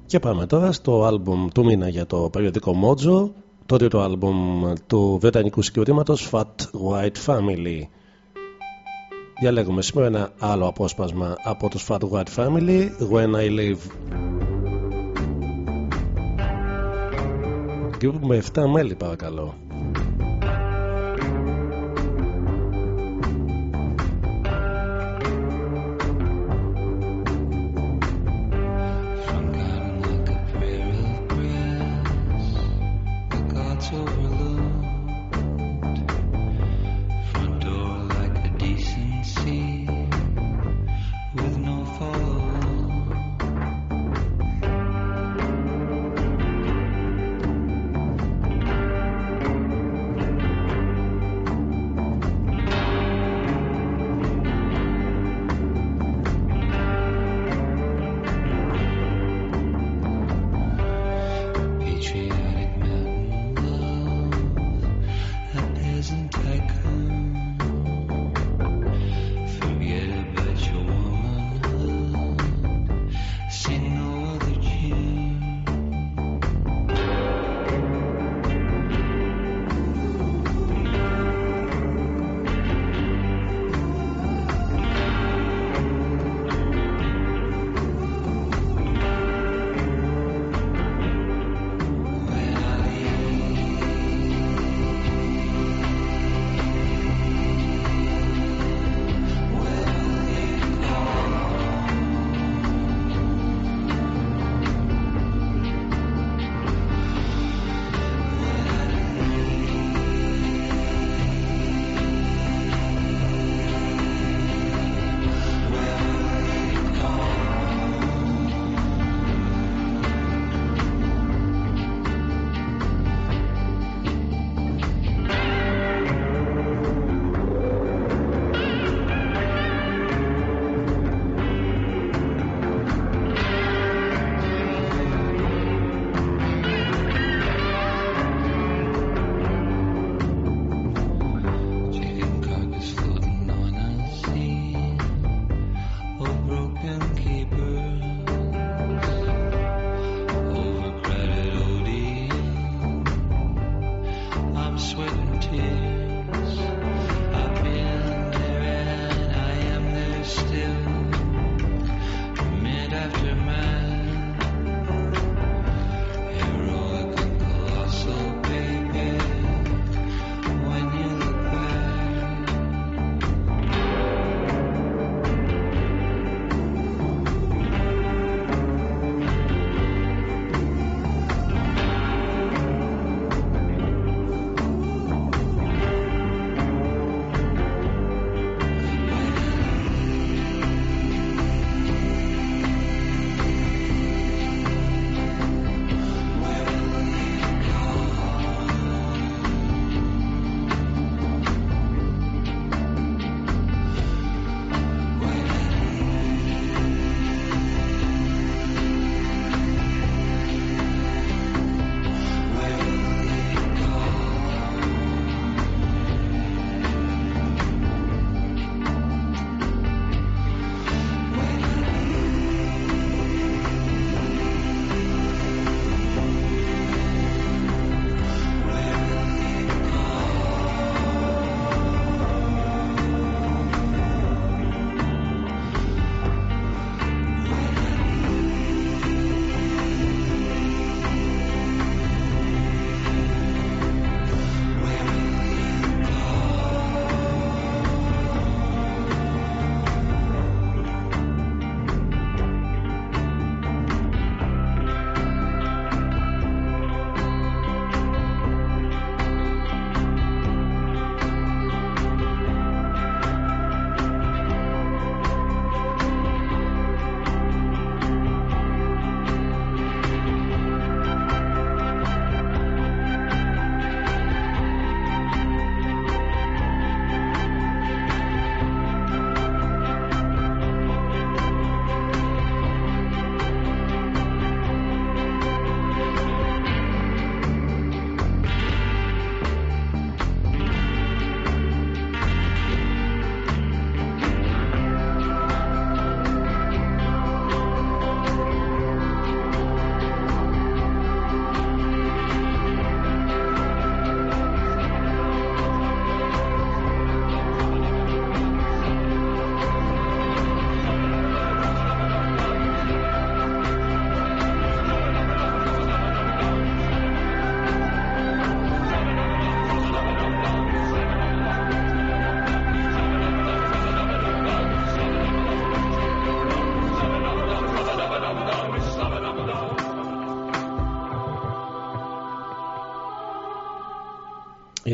Και πάμε τώρα στο album του μήνα για το περιοδικό Mojo το τρίτο album του βρετανικού συγκροτήματος Fat White Family. Διαλέγουμε σήμερα ένα άλλο απόσπασμα από τους Fat White Family When I Live.
Group με 7 μέλη παρακαλώ.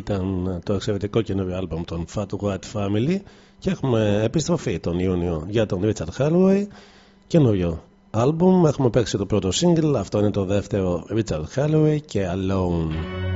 ήταν το εξαιρετικό καινούριο άλμπομ των Fat White Family και έχουμε επιστροφή τον Ιούνιο για τον Richard Hallway καινούριο άλμπομ έχουμε παίξει το πρώτο single αυτό είναι το δεύτερο Richard Halloway και Alone.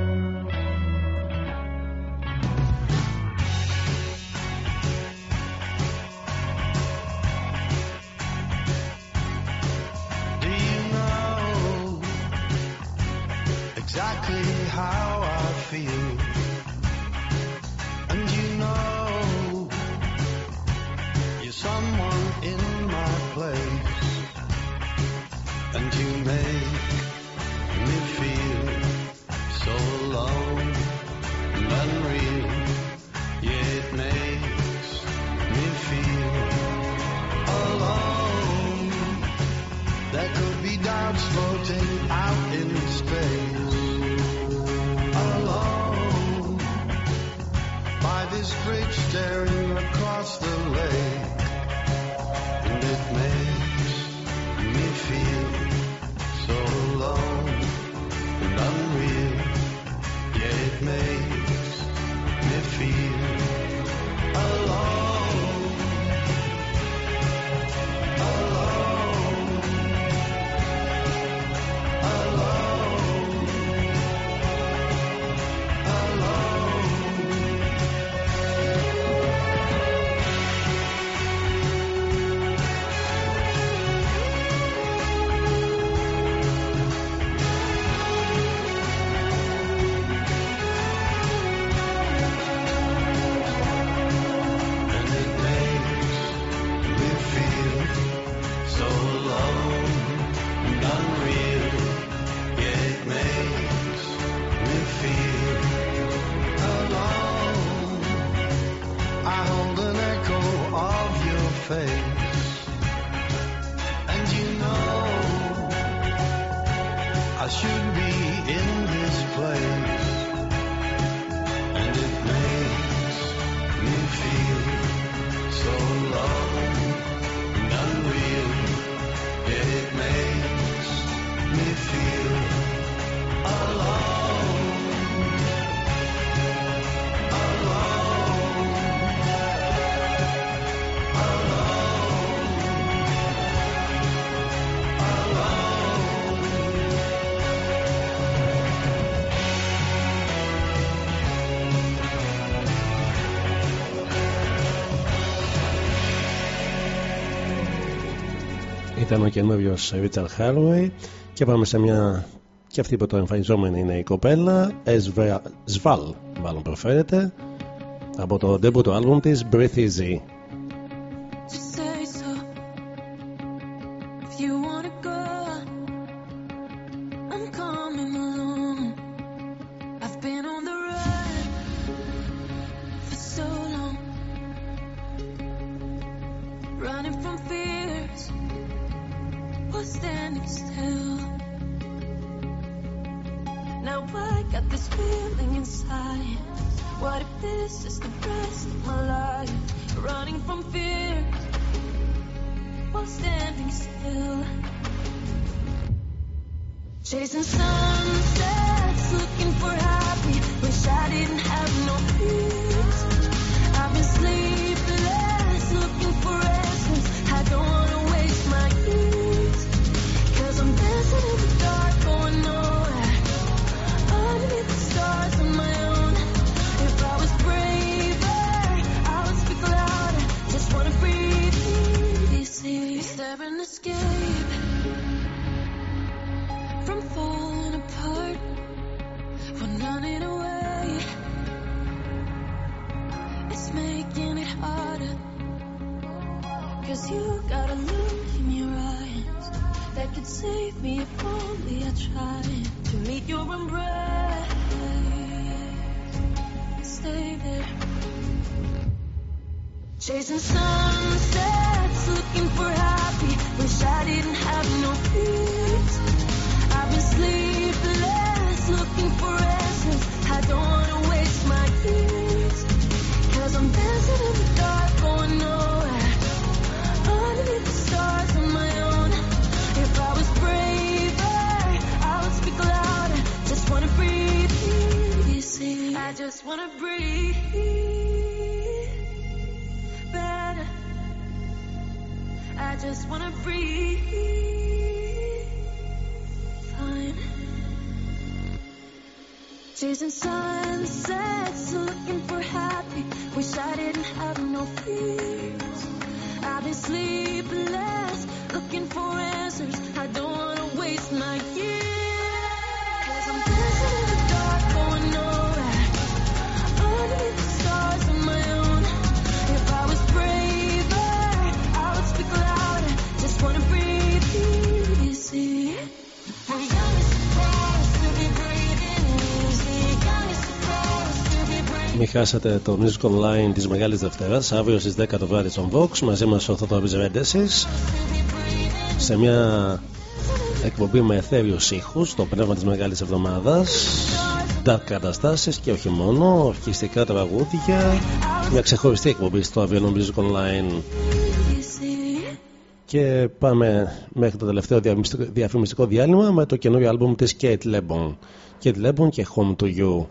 ήταν ο καινούριος Richard Harway και πάμε σε μια και αυτή που το εμφανιζόμενη είναι η κοπέλα Σβάλ μάλλον προφέρεται από το debut του άλμπουμ της Breathe Easy
just wanna breathe
fine. Chasing sunsets, looking for happy. Wish I didn't have no fears. I've been sleepless, looking for answers. I don't wanna waste my years.
Μην χάσετε το Music Online της Μεγάλης Δευτέρας αύριο στις 10 το βράδυ στον Vox μαζί μας ο Θοδωρής Ρέντεσης σε μια εκπομπή με εθέριους ήχους το πνεύμα της Μεγάλης Εβδομάδας dark καταστάσεις και όχι μόνο ορχιστικά τραγούδια μια ξεχωριστή εκπομπή στο Avion Music Online. Και πάμε μέχρι το τελευταίο διαφημιστικό- διαφημιστικό διάλειμμα με το καινούριο άλμπουμ της Kate Lebon. Kate Lebon και Home to You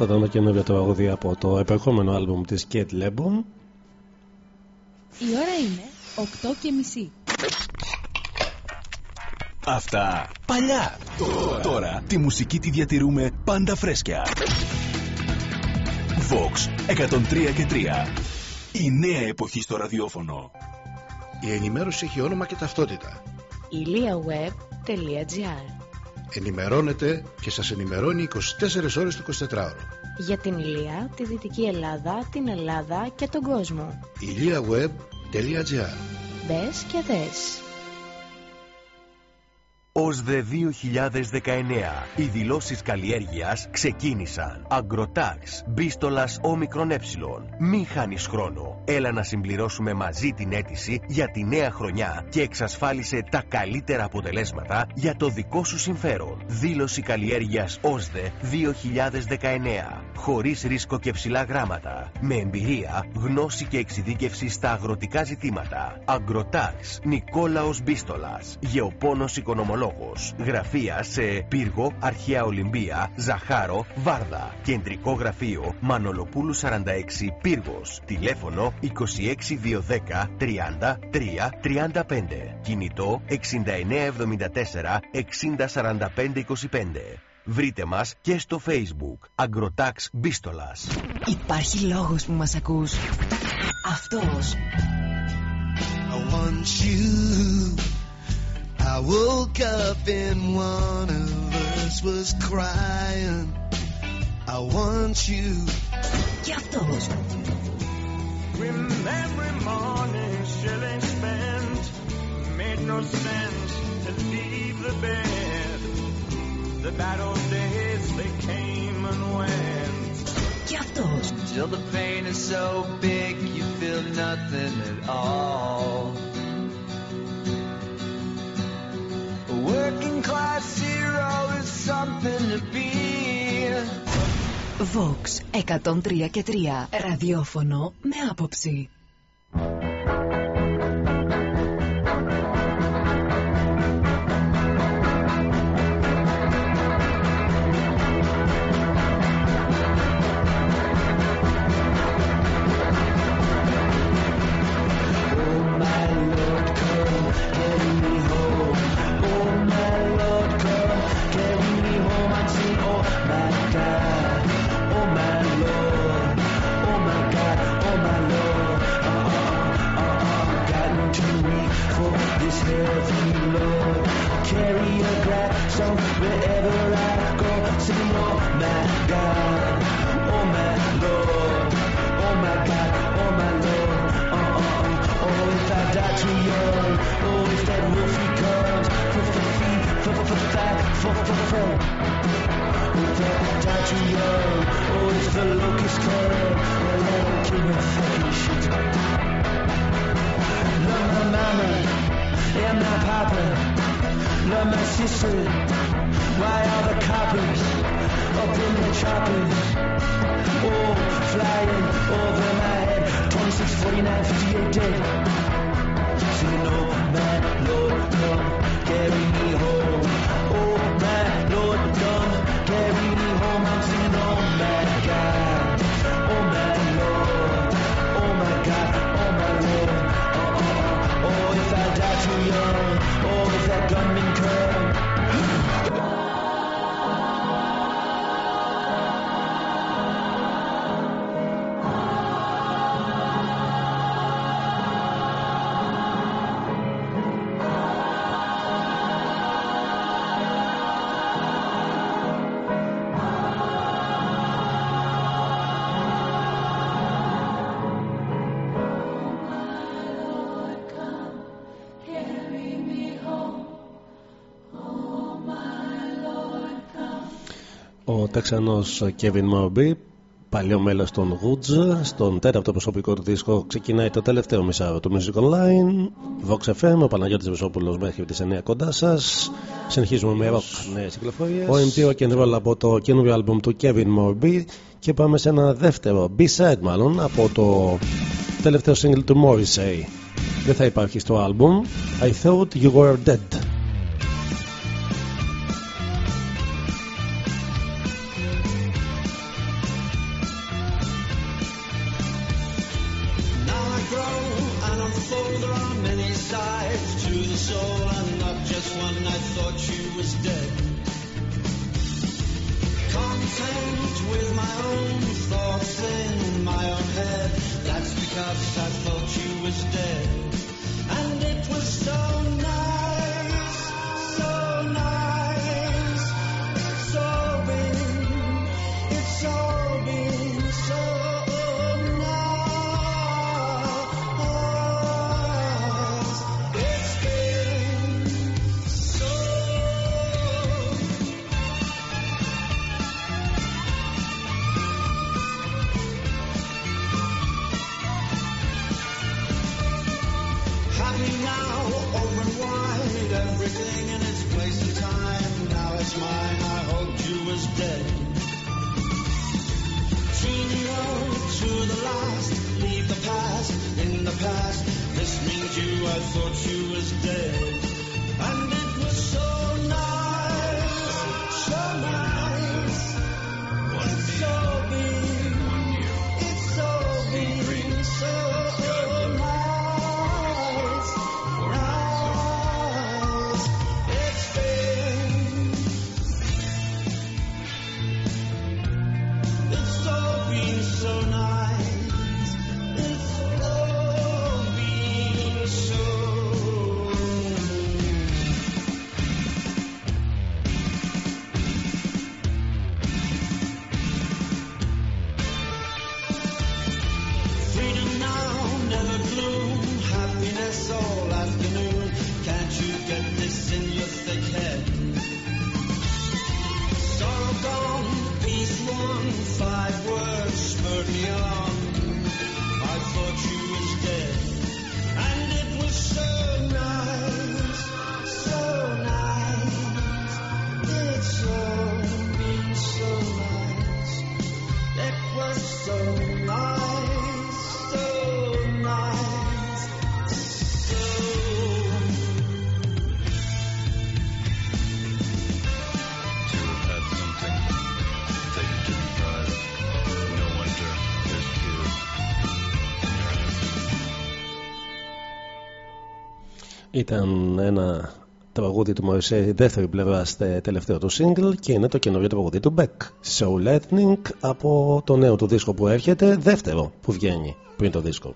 Αυτό ήταν το καινούριο τραγούδι από το επερχόμενο άλμπουμ της Kate Lebon.
Η ώρα είναι 8 και μισή.
Αυτά παλιά. Τώρα, τώρα τη μουσική τη διατηρούμε πάντα φρέσκια. Vox 103 και 3. Η νέα εποχή στο ραδιόφωνο.
Η ενημέρωση έχει όνομα και ταυτότητα.
iliaweb.gr
Ενημερώνετε και σας ενημερώνει 24 ώρες το 24ωρο.
Για την Ηλία, τη Δυτική Ελλάδα, την Ελλάδα και τον κόσμο.
iliaweb.gr
Μπες και δες.
ΟΣΔΕ 2019. Οι δηλώσεις καλλιέργειας ξεκίνησαν. Αγκροτάξ, μπίστολας όμικρον ε. Μην χάνεις χρόνο. Έλα να συμπληρώσουμε μαζί την αίτηση για τη νέα χρονιά και εξασφάλισε τα καλύτερα αποτελέσματα για το δικό σου συμφέρον. Δήλωση καλλιέργειας ΟΣΔΕ 2019. Χωρίς ρίσκο και ψηλά γράμματα. Με εμπειρία, γνώση και εξειδίκευση στα αγροτικά ζητήματα. Αγκροτάξ, Νικόλαος Μπίστολας. Γεωπόνος οικονομολόγος. Γραφεία σε Πύργο, Αρχαία Ολυμπία, Ζαχάρο, Βάρδα. Κεντρικό γραφείο Μανολοπούλου 46 Πύργος. Τηλέφωνο 26210 30 3 35. Κινητό 6974 6045 25. Βρείτε μας και στο facebook Agrotax Μπίστολας.
Υπάρχει λόγος που μας ακούς. Αυτός.
I want you. I woke up and one of us was crying. I want you.
Ya todos.
Remember morning shilling spent made no sense to leave the bed. The battle days they came and went.
Ya todos.
Till the pain is so big you feel nothing at all. A working class hero is something to be.
Vox 103 και 3. Ραδιόφωνο με άποψη.
If I die young, oh, the a fucking shit. Love my mama, my papa. Love my sister. Why the coppers up in the choppers? Oh, flying over my head. 26, 49, 58 dead. Oh my Lord, come carry me home.
Ο Τεξανός Kevin Morby, παλιό μέλος των Woods, στον τέταρτο προσωπικό του δίσκο ξεκινάει το τελευταίο μισάρο του Music Online. Vox FM, ο Παναγιώτης Βεσόπουλος μέχρι τις 9 κοντά σας. Συνεχίζουμε με rock νέες κυκλοφορίες. Ο MTO και roll από το καινούριο άλμπουμ του Kevin Morby και πάμε σε ένα δεύτερο B-side μάλλον από το τελευταίο single του Morrissey. Δεν θα υπάρχει στο άλμπουμ I Thought You Were Dead.
τραγούδι του Μωυσέ, η δεύτερη πλευρά τελευταίο του single και είναι το καινούριο τραγούδι του Beck. Soul Lightning από το νέο του δίσκο που έρχεται, δεύτερο που βγαίνει πριν το δίσκο.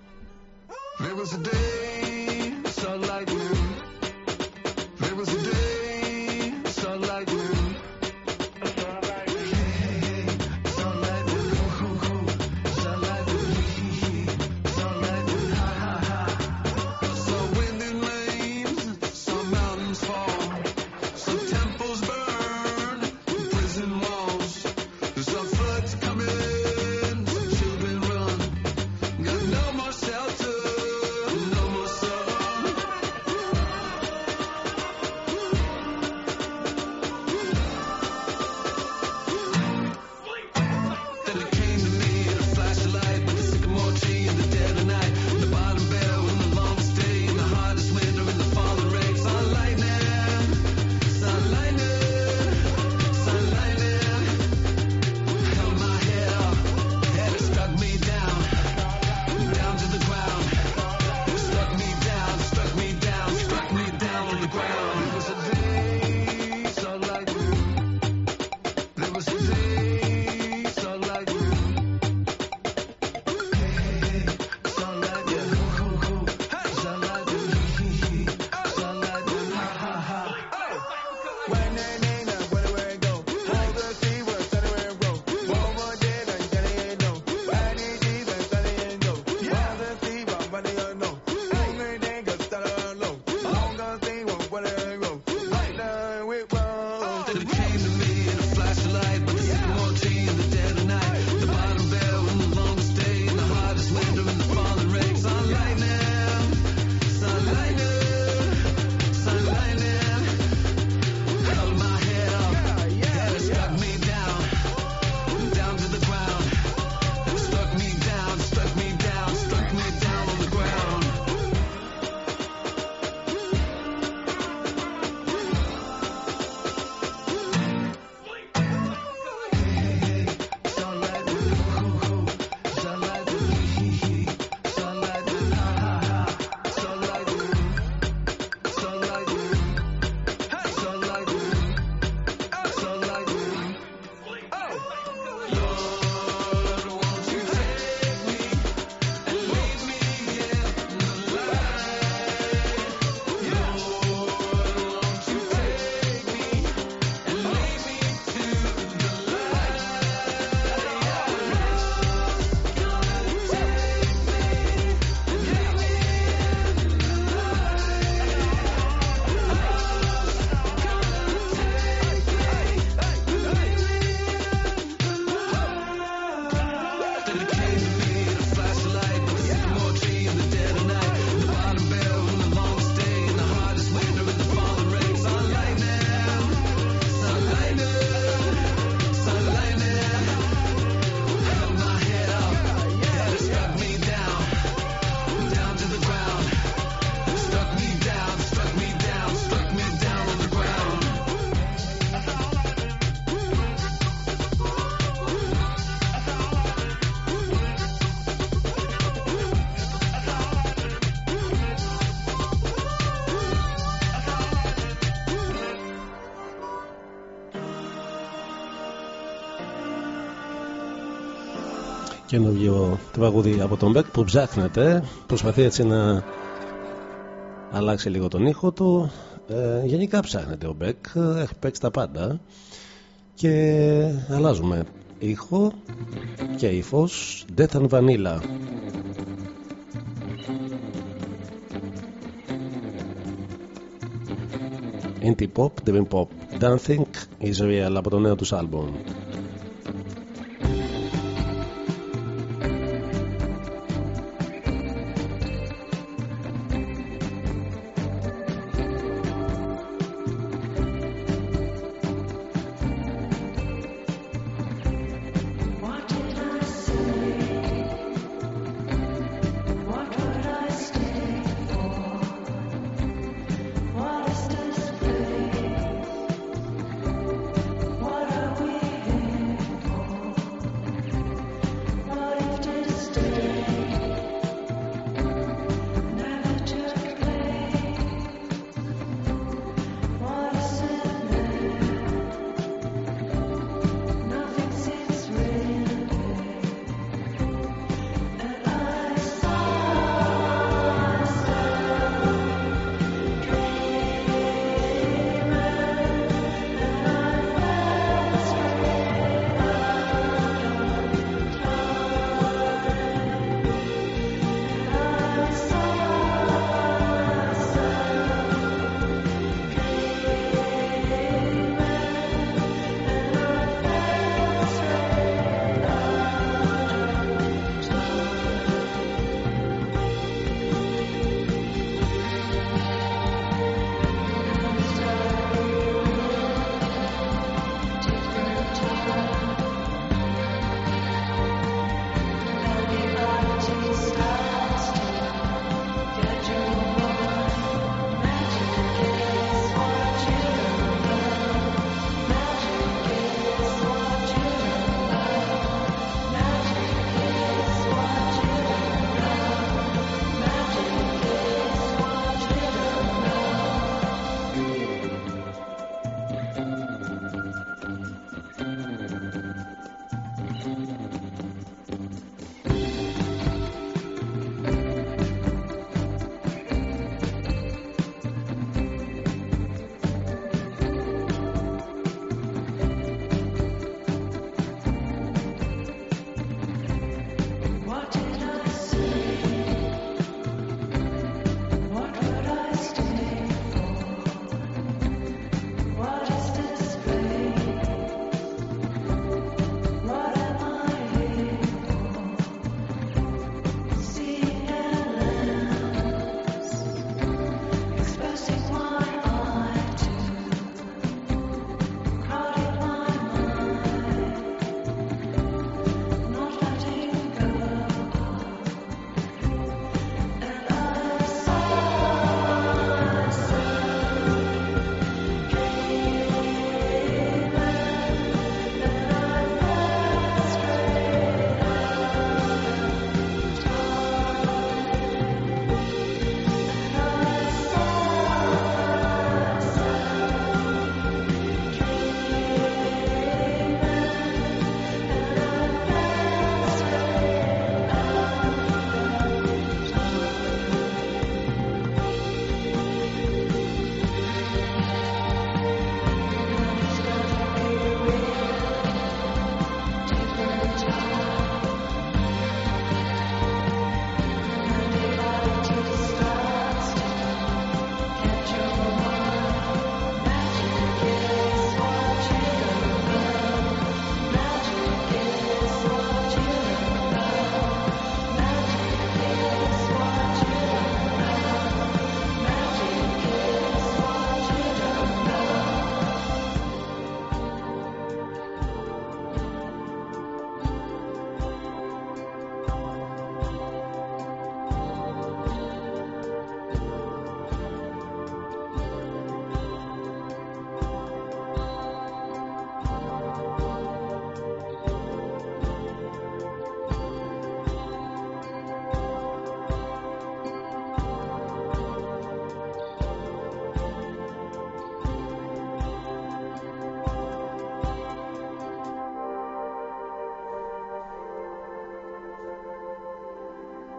Καινούργιο τραγούδι από τον Μπεκ που ψάχνεται προσπαθεί έτσι να αλλάξει λίγο τον ήχο του. Ε, γενικά ψάχνεται ο Μπεκ έχει παίξει τα πάντα. Και αλλάζουμε ήχο και ύφος Death and Vanilla. Indie Pop, Dream Pop. Don't Think Is Real από το νέο τους άλμπομ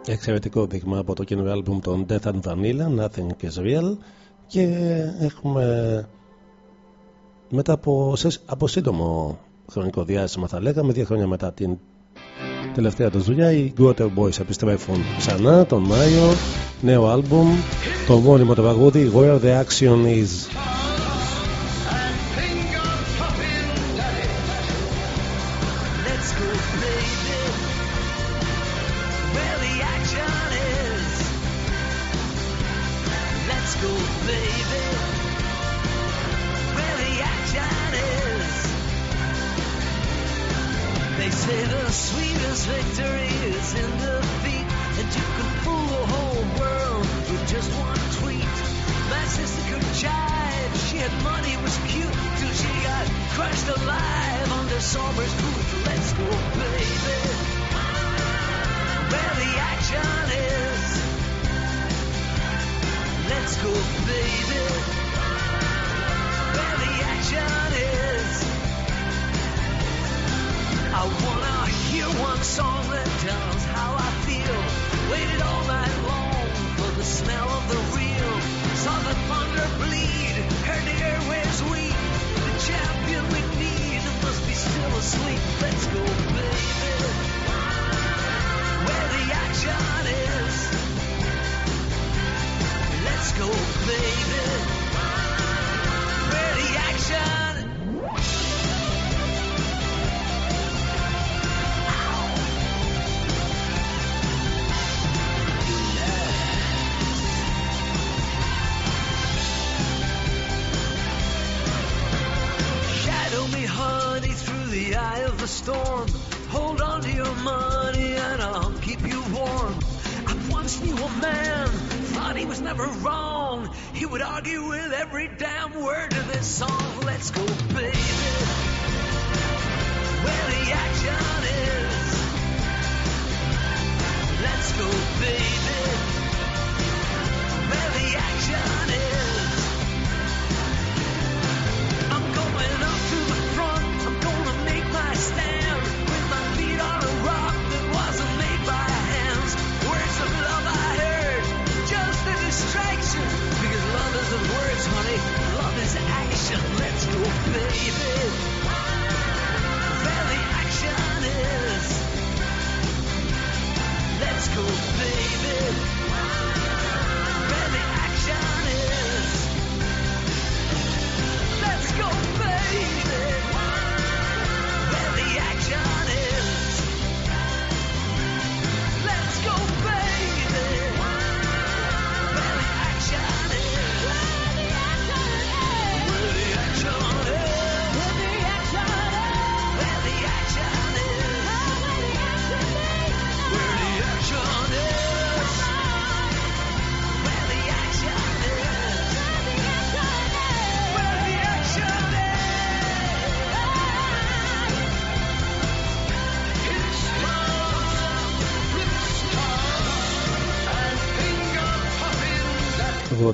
Εξαιρετικό δείγμα από το καινούριο άλμπουμ των Death and Vanilla, Nothing is Real. Και έχουμε μετά από, από σύντομο χρονικό διάστημα θα λέγαμε δύο χρόνια μετά την τελευταία τους δουλειά οι Gutter Boys επιστρέφουν ξανά τον Μάιο. Νέο άλμπουμ το μόνιμο τραγούδι Where the Action Is.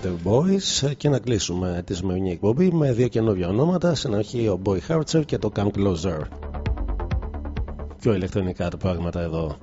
Water Boys και να κλείσουμε τη σημερινή εκπομπή με δύο καινούργια ονόματα. Στην ο Boy Hartzer και το Come Closer. Πιο ηλεκτρονικά τα πράγματα εδώ.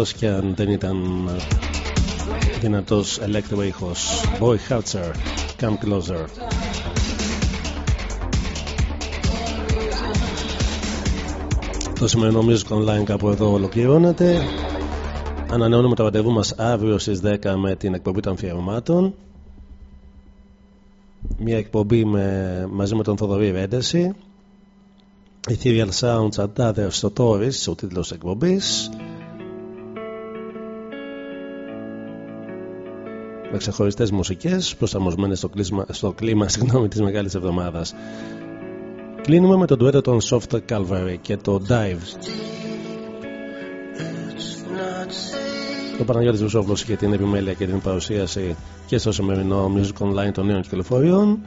Αυτός και αν δεν ήταν δυνατός ελέκτρο ήχος Boy Hatcher Come Closer. Το σημερινό Music Online κάπου εδώ ολοκληρώνεται. Ανανεώνουμε το ραντεβού μας αύριο στις 10 με την εκπομπή των αφιερωμάτων. Μια εκπομπή με, μαζί με τον Θοδωρή Ρέντεση. Ethereal Sounds and Others Stories ο τίτλος εκπομπής με ξεχωριστές μουσικές προσαρμοσμένες στο κλίμα, στο κλίμα συγγνώμη, της Μεγάλης Εβδομάδας κλείνουμε με τον ντουέτο των Soft Calvary και το Dive το Παναγιώτης Βουσόβλος για την επιμέλεια και την παρουσίαση και στο σημερινό Music Online των νέων κυκλοφοριών.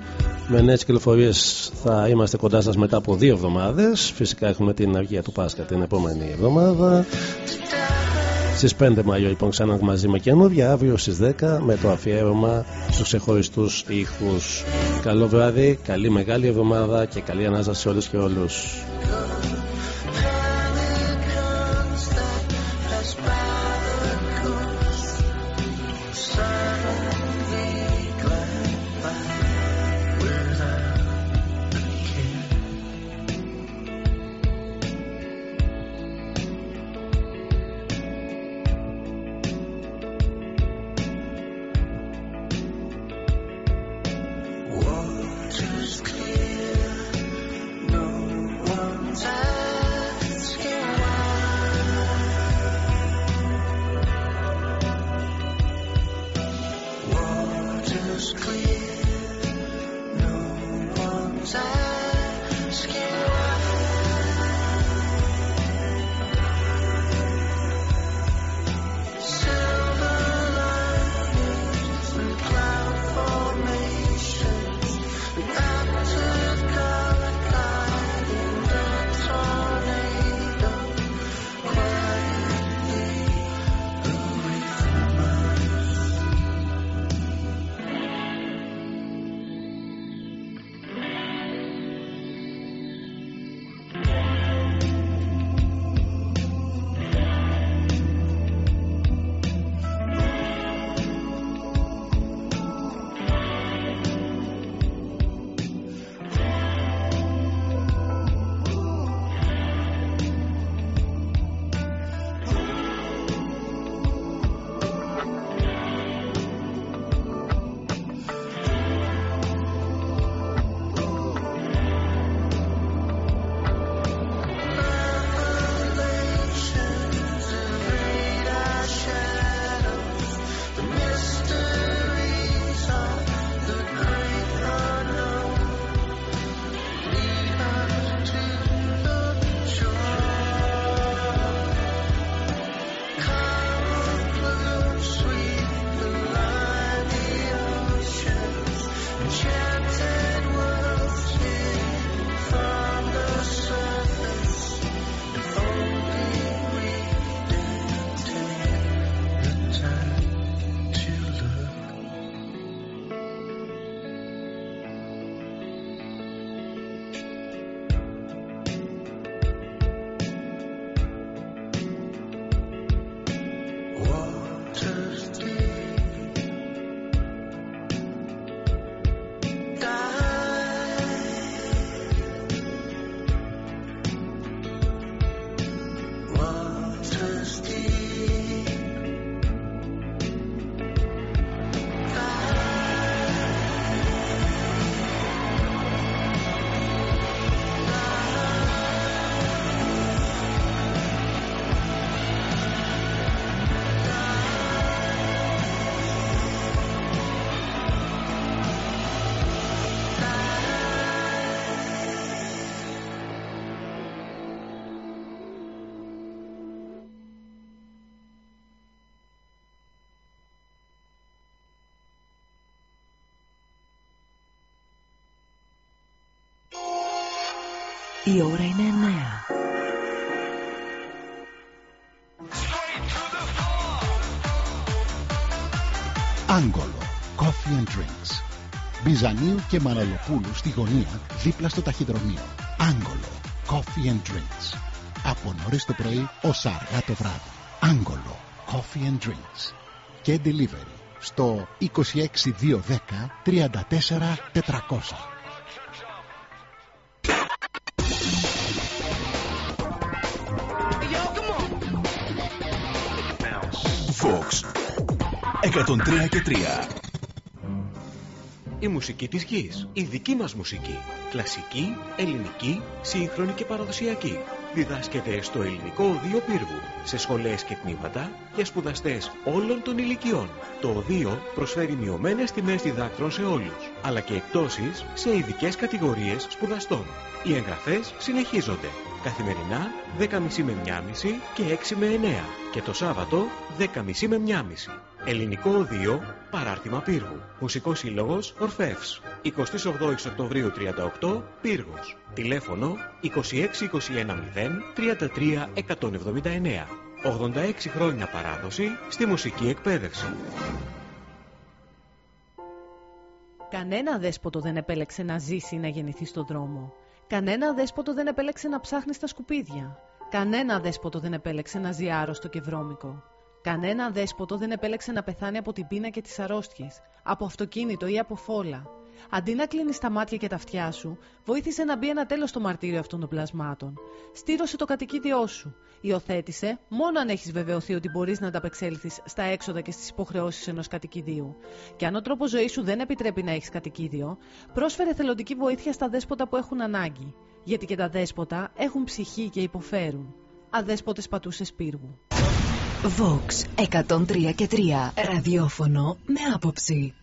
Με νέες κυκλοφορίες θα είμαστε κοντά σας μετά από δύο εβδομάδες. Φυσικά έχουμε την αργία του Πάσχα την επόμενη εβδομάδα. Στις 5 Μαΐου λοιπόν ξανά μαζί με καινούργια, αύριο στις 10 με το αφιέρωμα στους ξεχωριστού ήχους. Καλό βράδυ, καλή μεγάλη εβδομάδα και καλή ανάσταση σε όλους και
όλους.
Η ώρα είναι εννέα.
Άγκολο. Coffee and Drinks. Μπιζανίου και Μαναλοπούλου στη γωνία δίπλα στο ταχυδρομείο. Άγκολο. Coffee and Drinks. Από νωρίς το πρωί ως αργά το βράδυ. Άγγολο Coffee and Drinks και delivery στο 26210 34 400.
Vox 103 και 3
Η μουσική της γης, η δική μας μουσική. Κλασική, ελληνική, σύγχρονη και παραδοσιακή. Διδάσκεται στο Ελληνικό Οδείο Πύργου, σε σχολές και τμήματα για σπουδαστές όλων των ηλικιών. Το Οδείο προσφέρει μειωμένες τιμές διδάκτρων σε όλους, αλλά και εκπτώσεις σε ειδικές κατηγορίες σπουδαστών. Οι εγγραφές συνεχίζονται. Καθημερινά 10.30 με 1.30 και 6 με 9 και το Σάββατο 10.30 με 1.30. Ελληνικό Οδείο, παράρτημα Πύργου. Μουσικός Σύλλογος Ορφεύς. 28 Οκτωβρίου 38, Πύργος. Τηλέφωνο 26210 33 179. 86 χρόνια παράδοση στη μουσική εκπαίδευση.
Κανένα δέσποτο δεν επέλεξε να ζήσει ή να γεννηθεί στον δρόμο. Κανένα δέσποτο δεν επέλεξε να ψάχνει στα σκουπίδια. Κανένα δέσποτο δεν επέλεξε να ζει άρρωστο και βρώμικο. Κανένα δέσποτο δεν επέλεξε να πεθάνει από την πείνα και τις αρρώστιες, από αυτοκίνητο ή από φόλα. Αντί να κλείνει τα μάτια και τα αυτιά σου, βοήθησε να μπει ένα τέλος στο μαρτύριο αυτών των πλασμάτων. Στήρωσε το κατοικίδιό σου. Υιοθέτησε μόνο αν έχεις βεβαιωθεί ότι μπορείς να ανταπεξέλθεις στα έξοδα και στις υποχρεώσεις ενός κατοικιδίου. Και αν ο τρόπος ζωής σου δεν επιτρέπει να έχεις κατοικίδιο, πρόσφερε θελοντική βοήθεια στα δέσποτα που έχουν ανάγκη. Γιατί και τα δέσποτα έχουν ψυχή και υποφέρουν. Αδέσποτες πατούσες πύργου.
Vox 103 και 3 ραδιόφωνο με άποψη.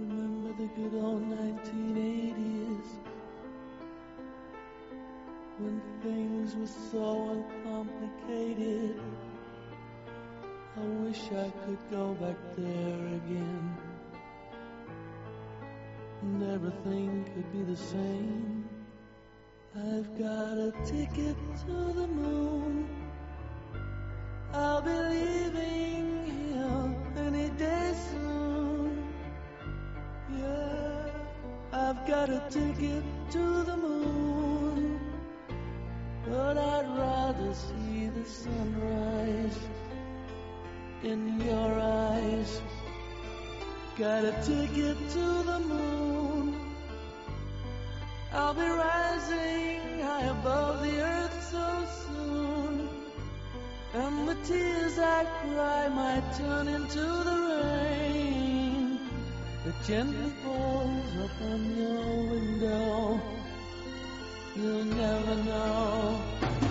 Remember the good old 1980s when things were so uncomplicated. I wish I could go back there again and everything could be the same. I've got a ticket to the moon. I'll be leaving here any day soon. Yeah, I've got a ticket to the moon. But I'd rather see the sunrise in your eyes. Got a ticket to the moon. I'll be rising high above the earth so soon. And the tears I cry might turn into the rain that gently falls upon your window. You'll never know.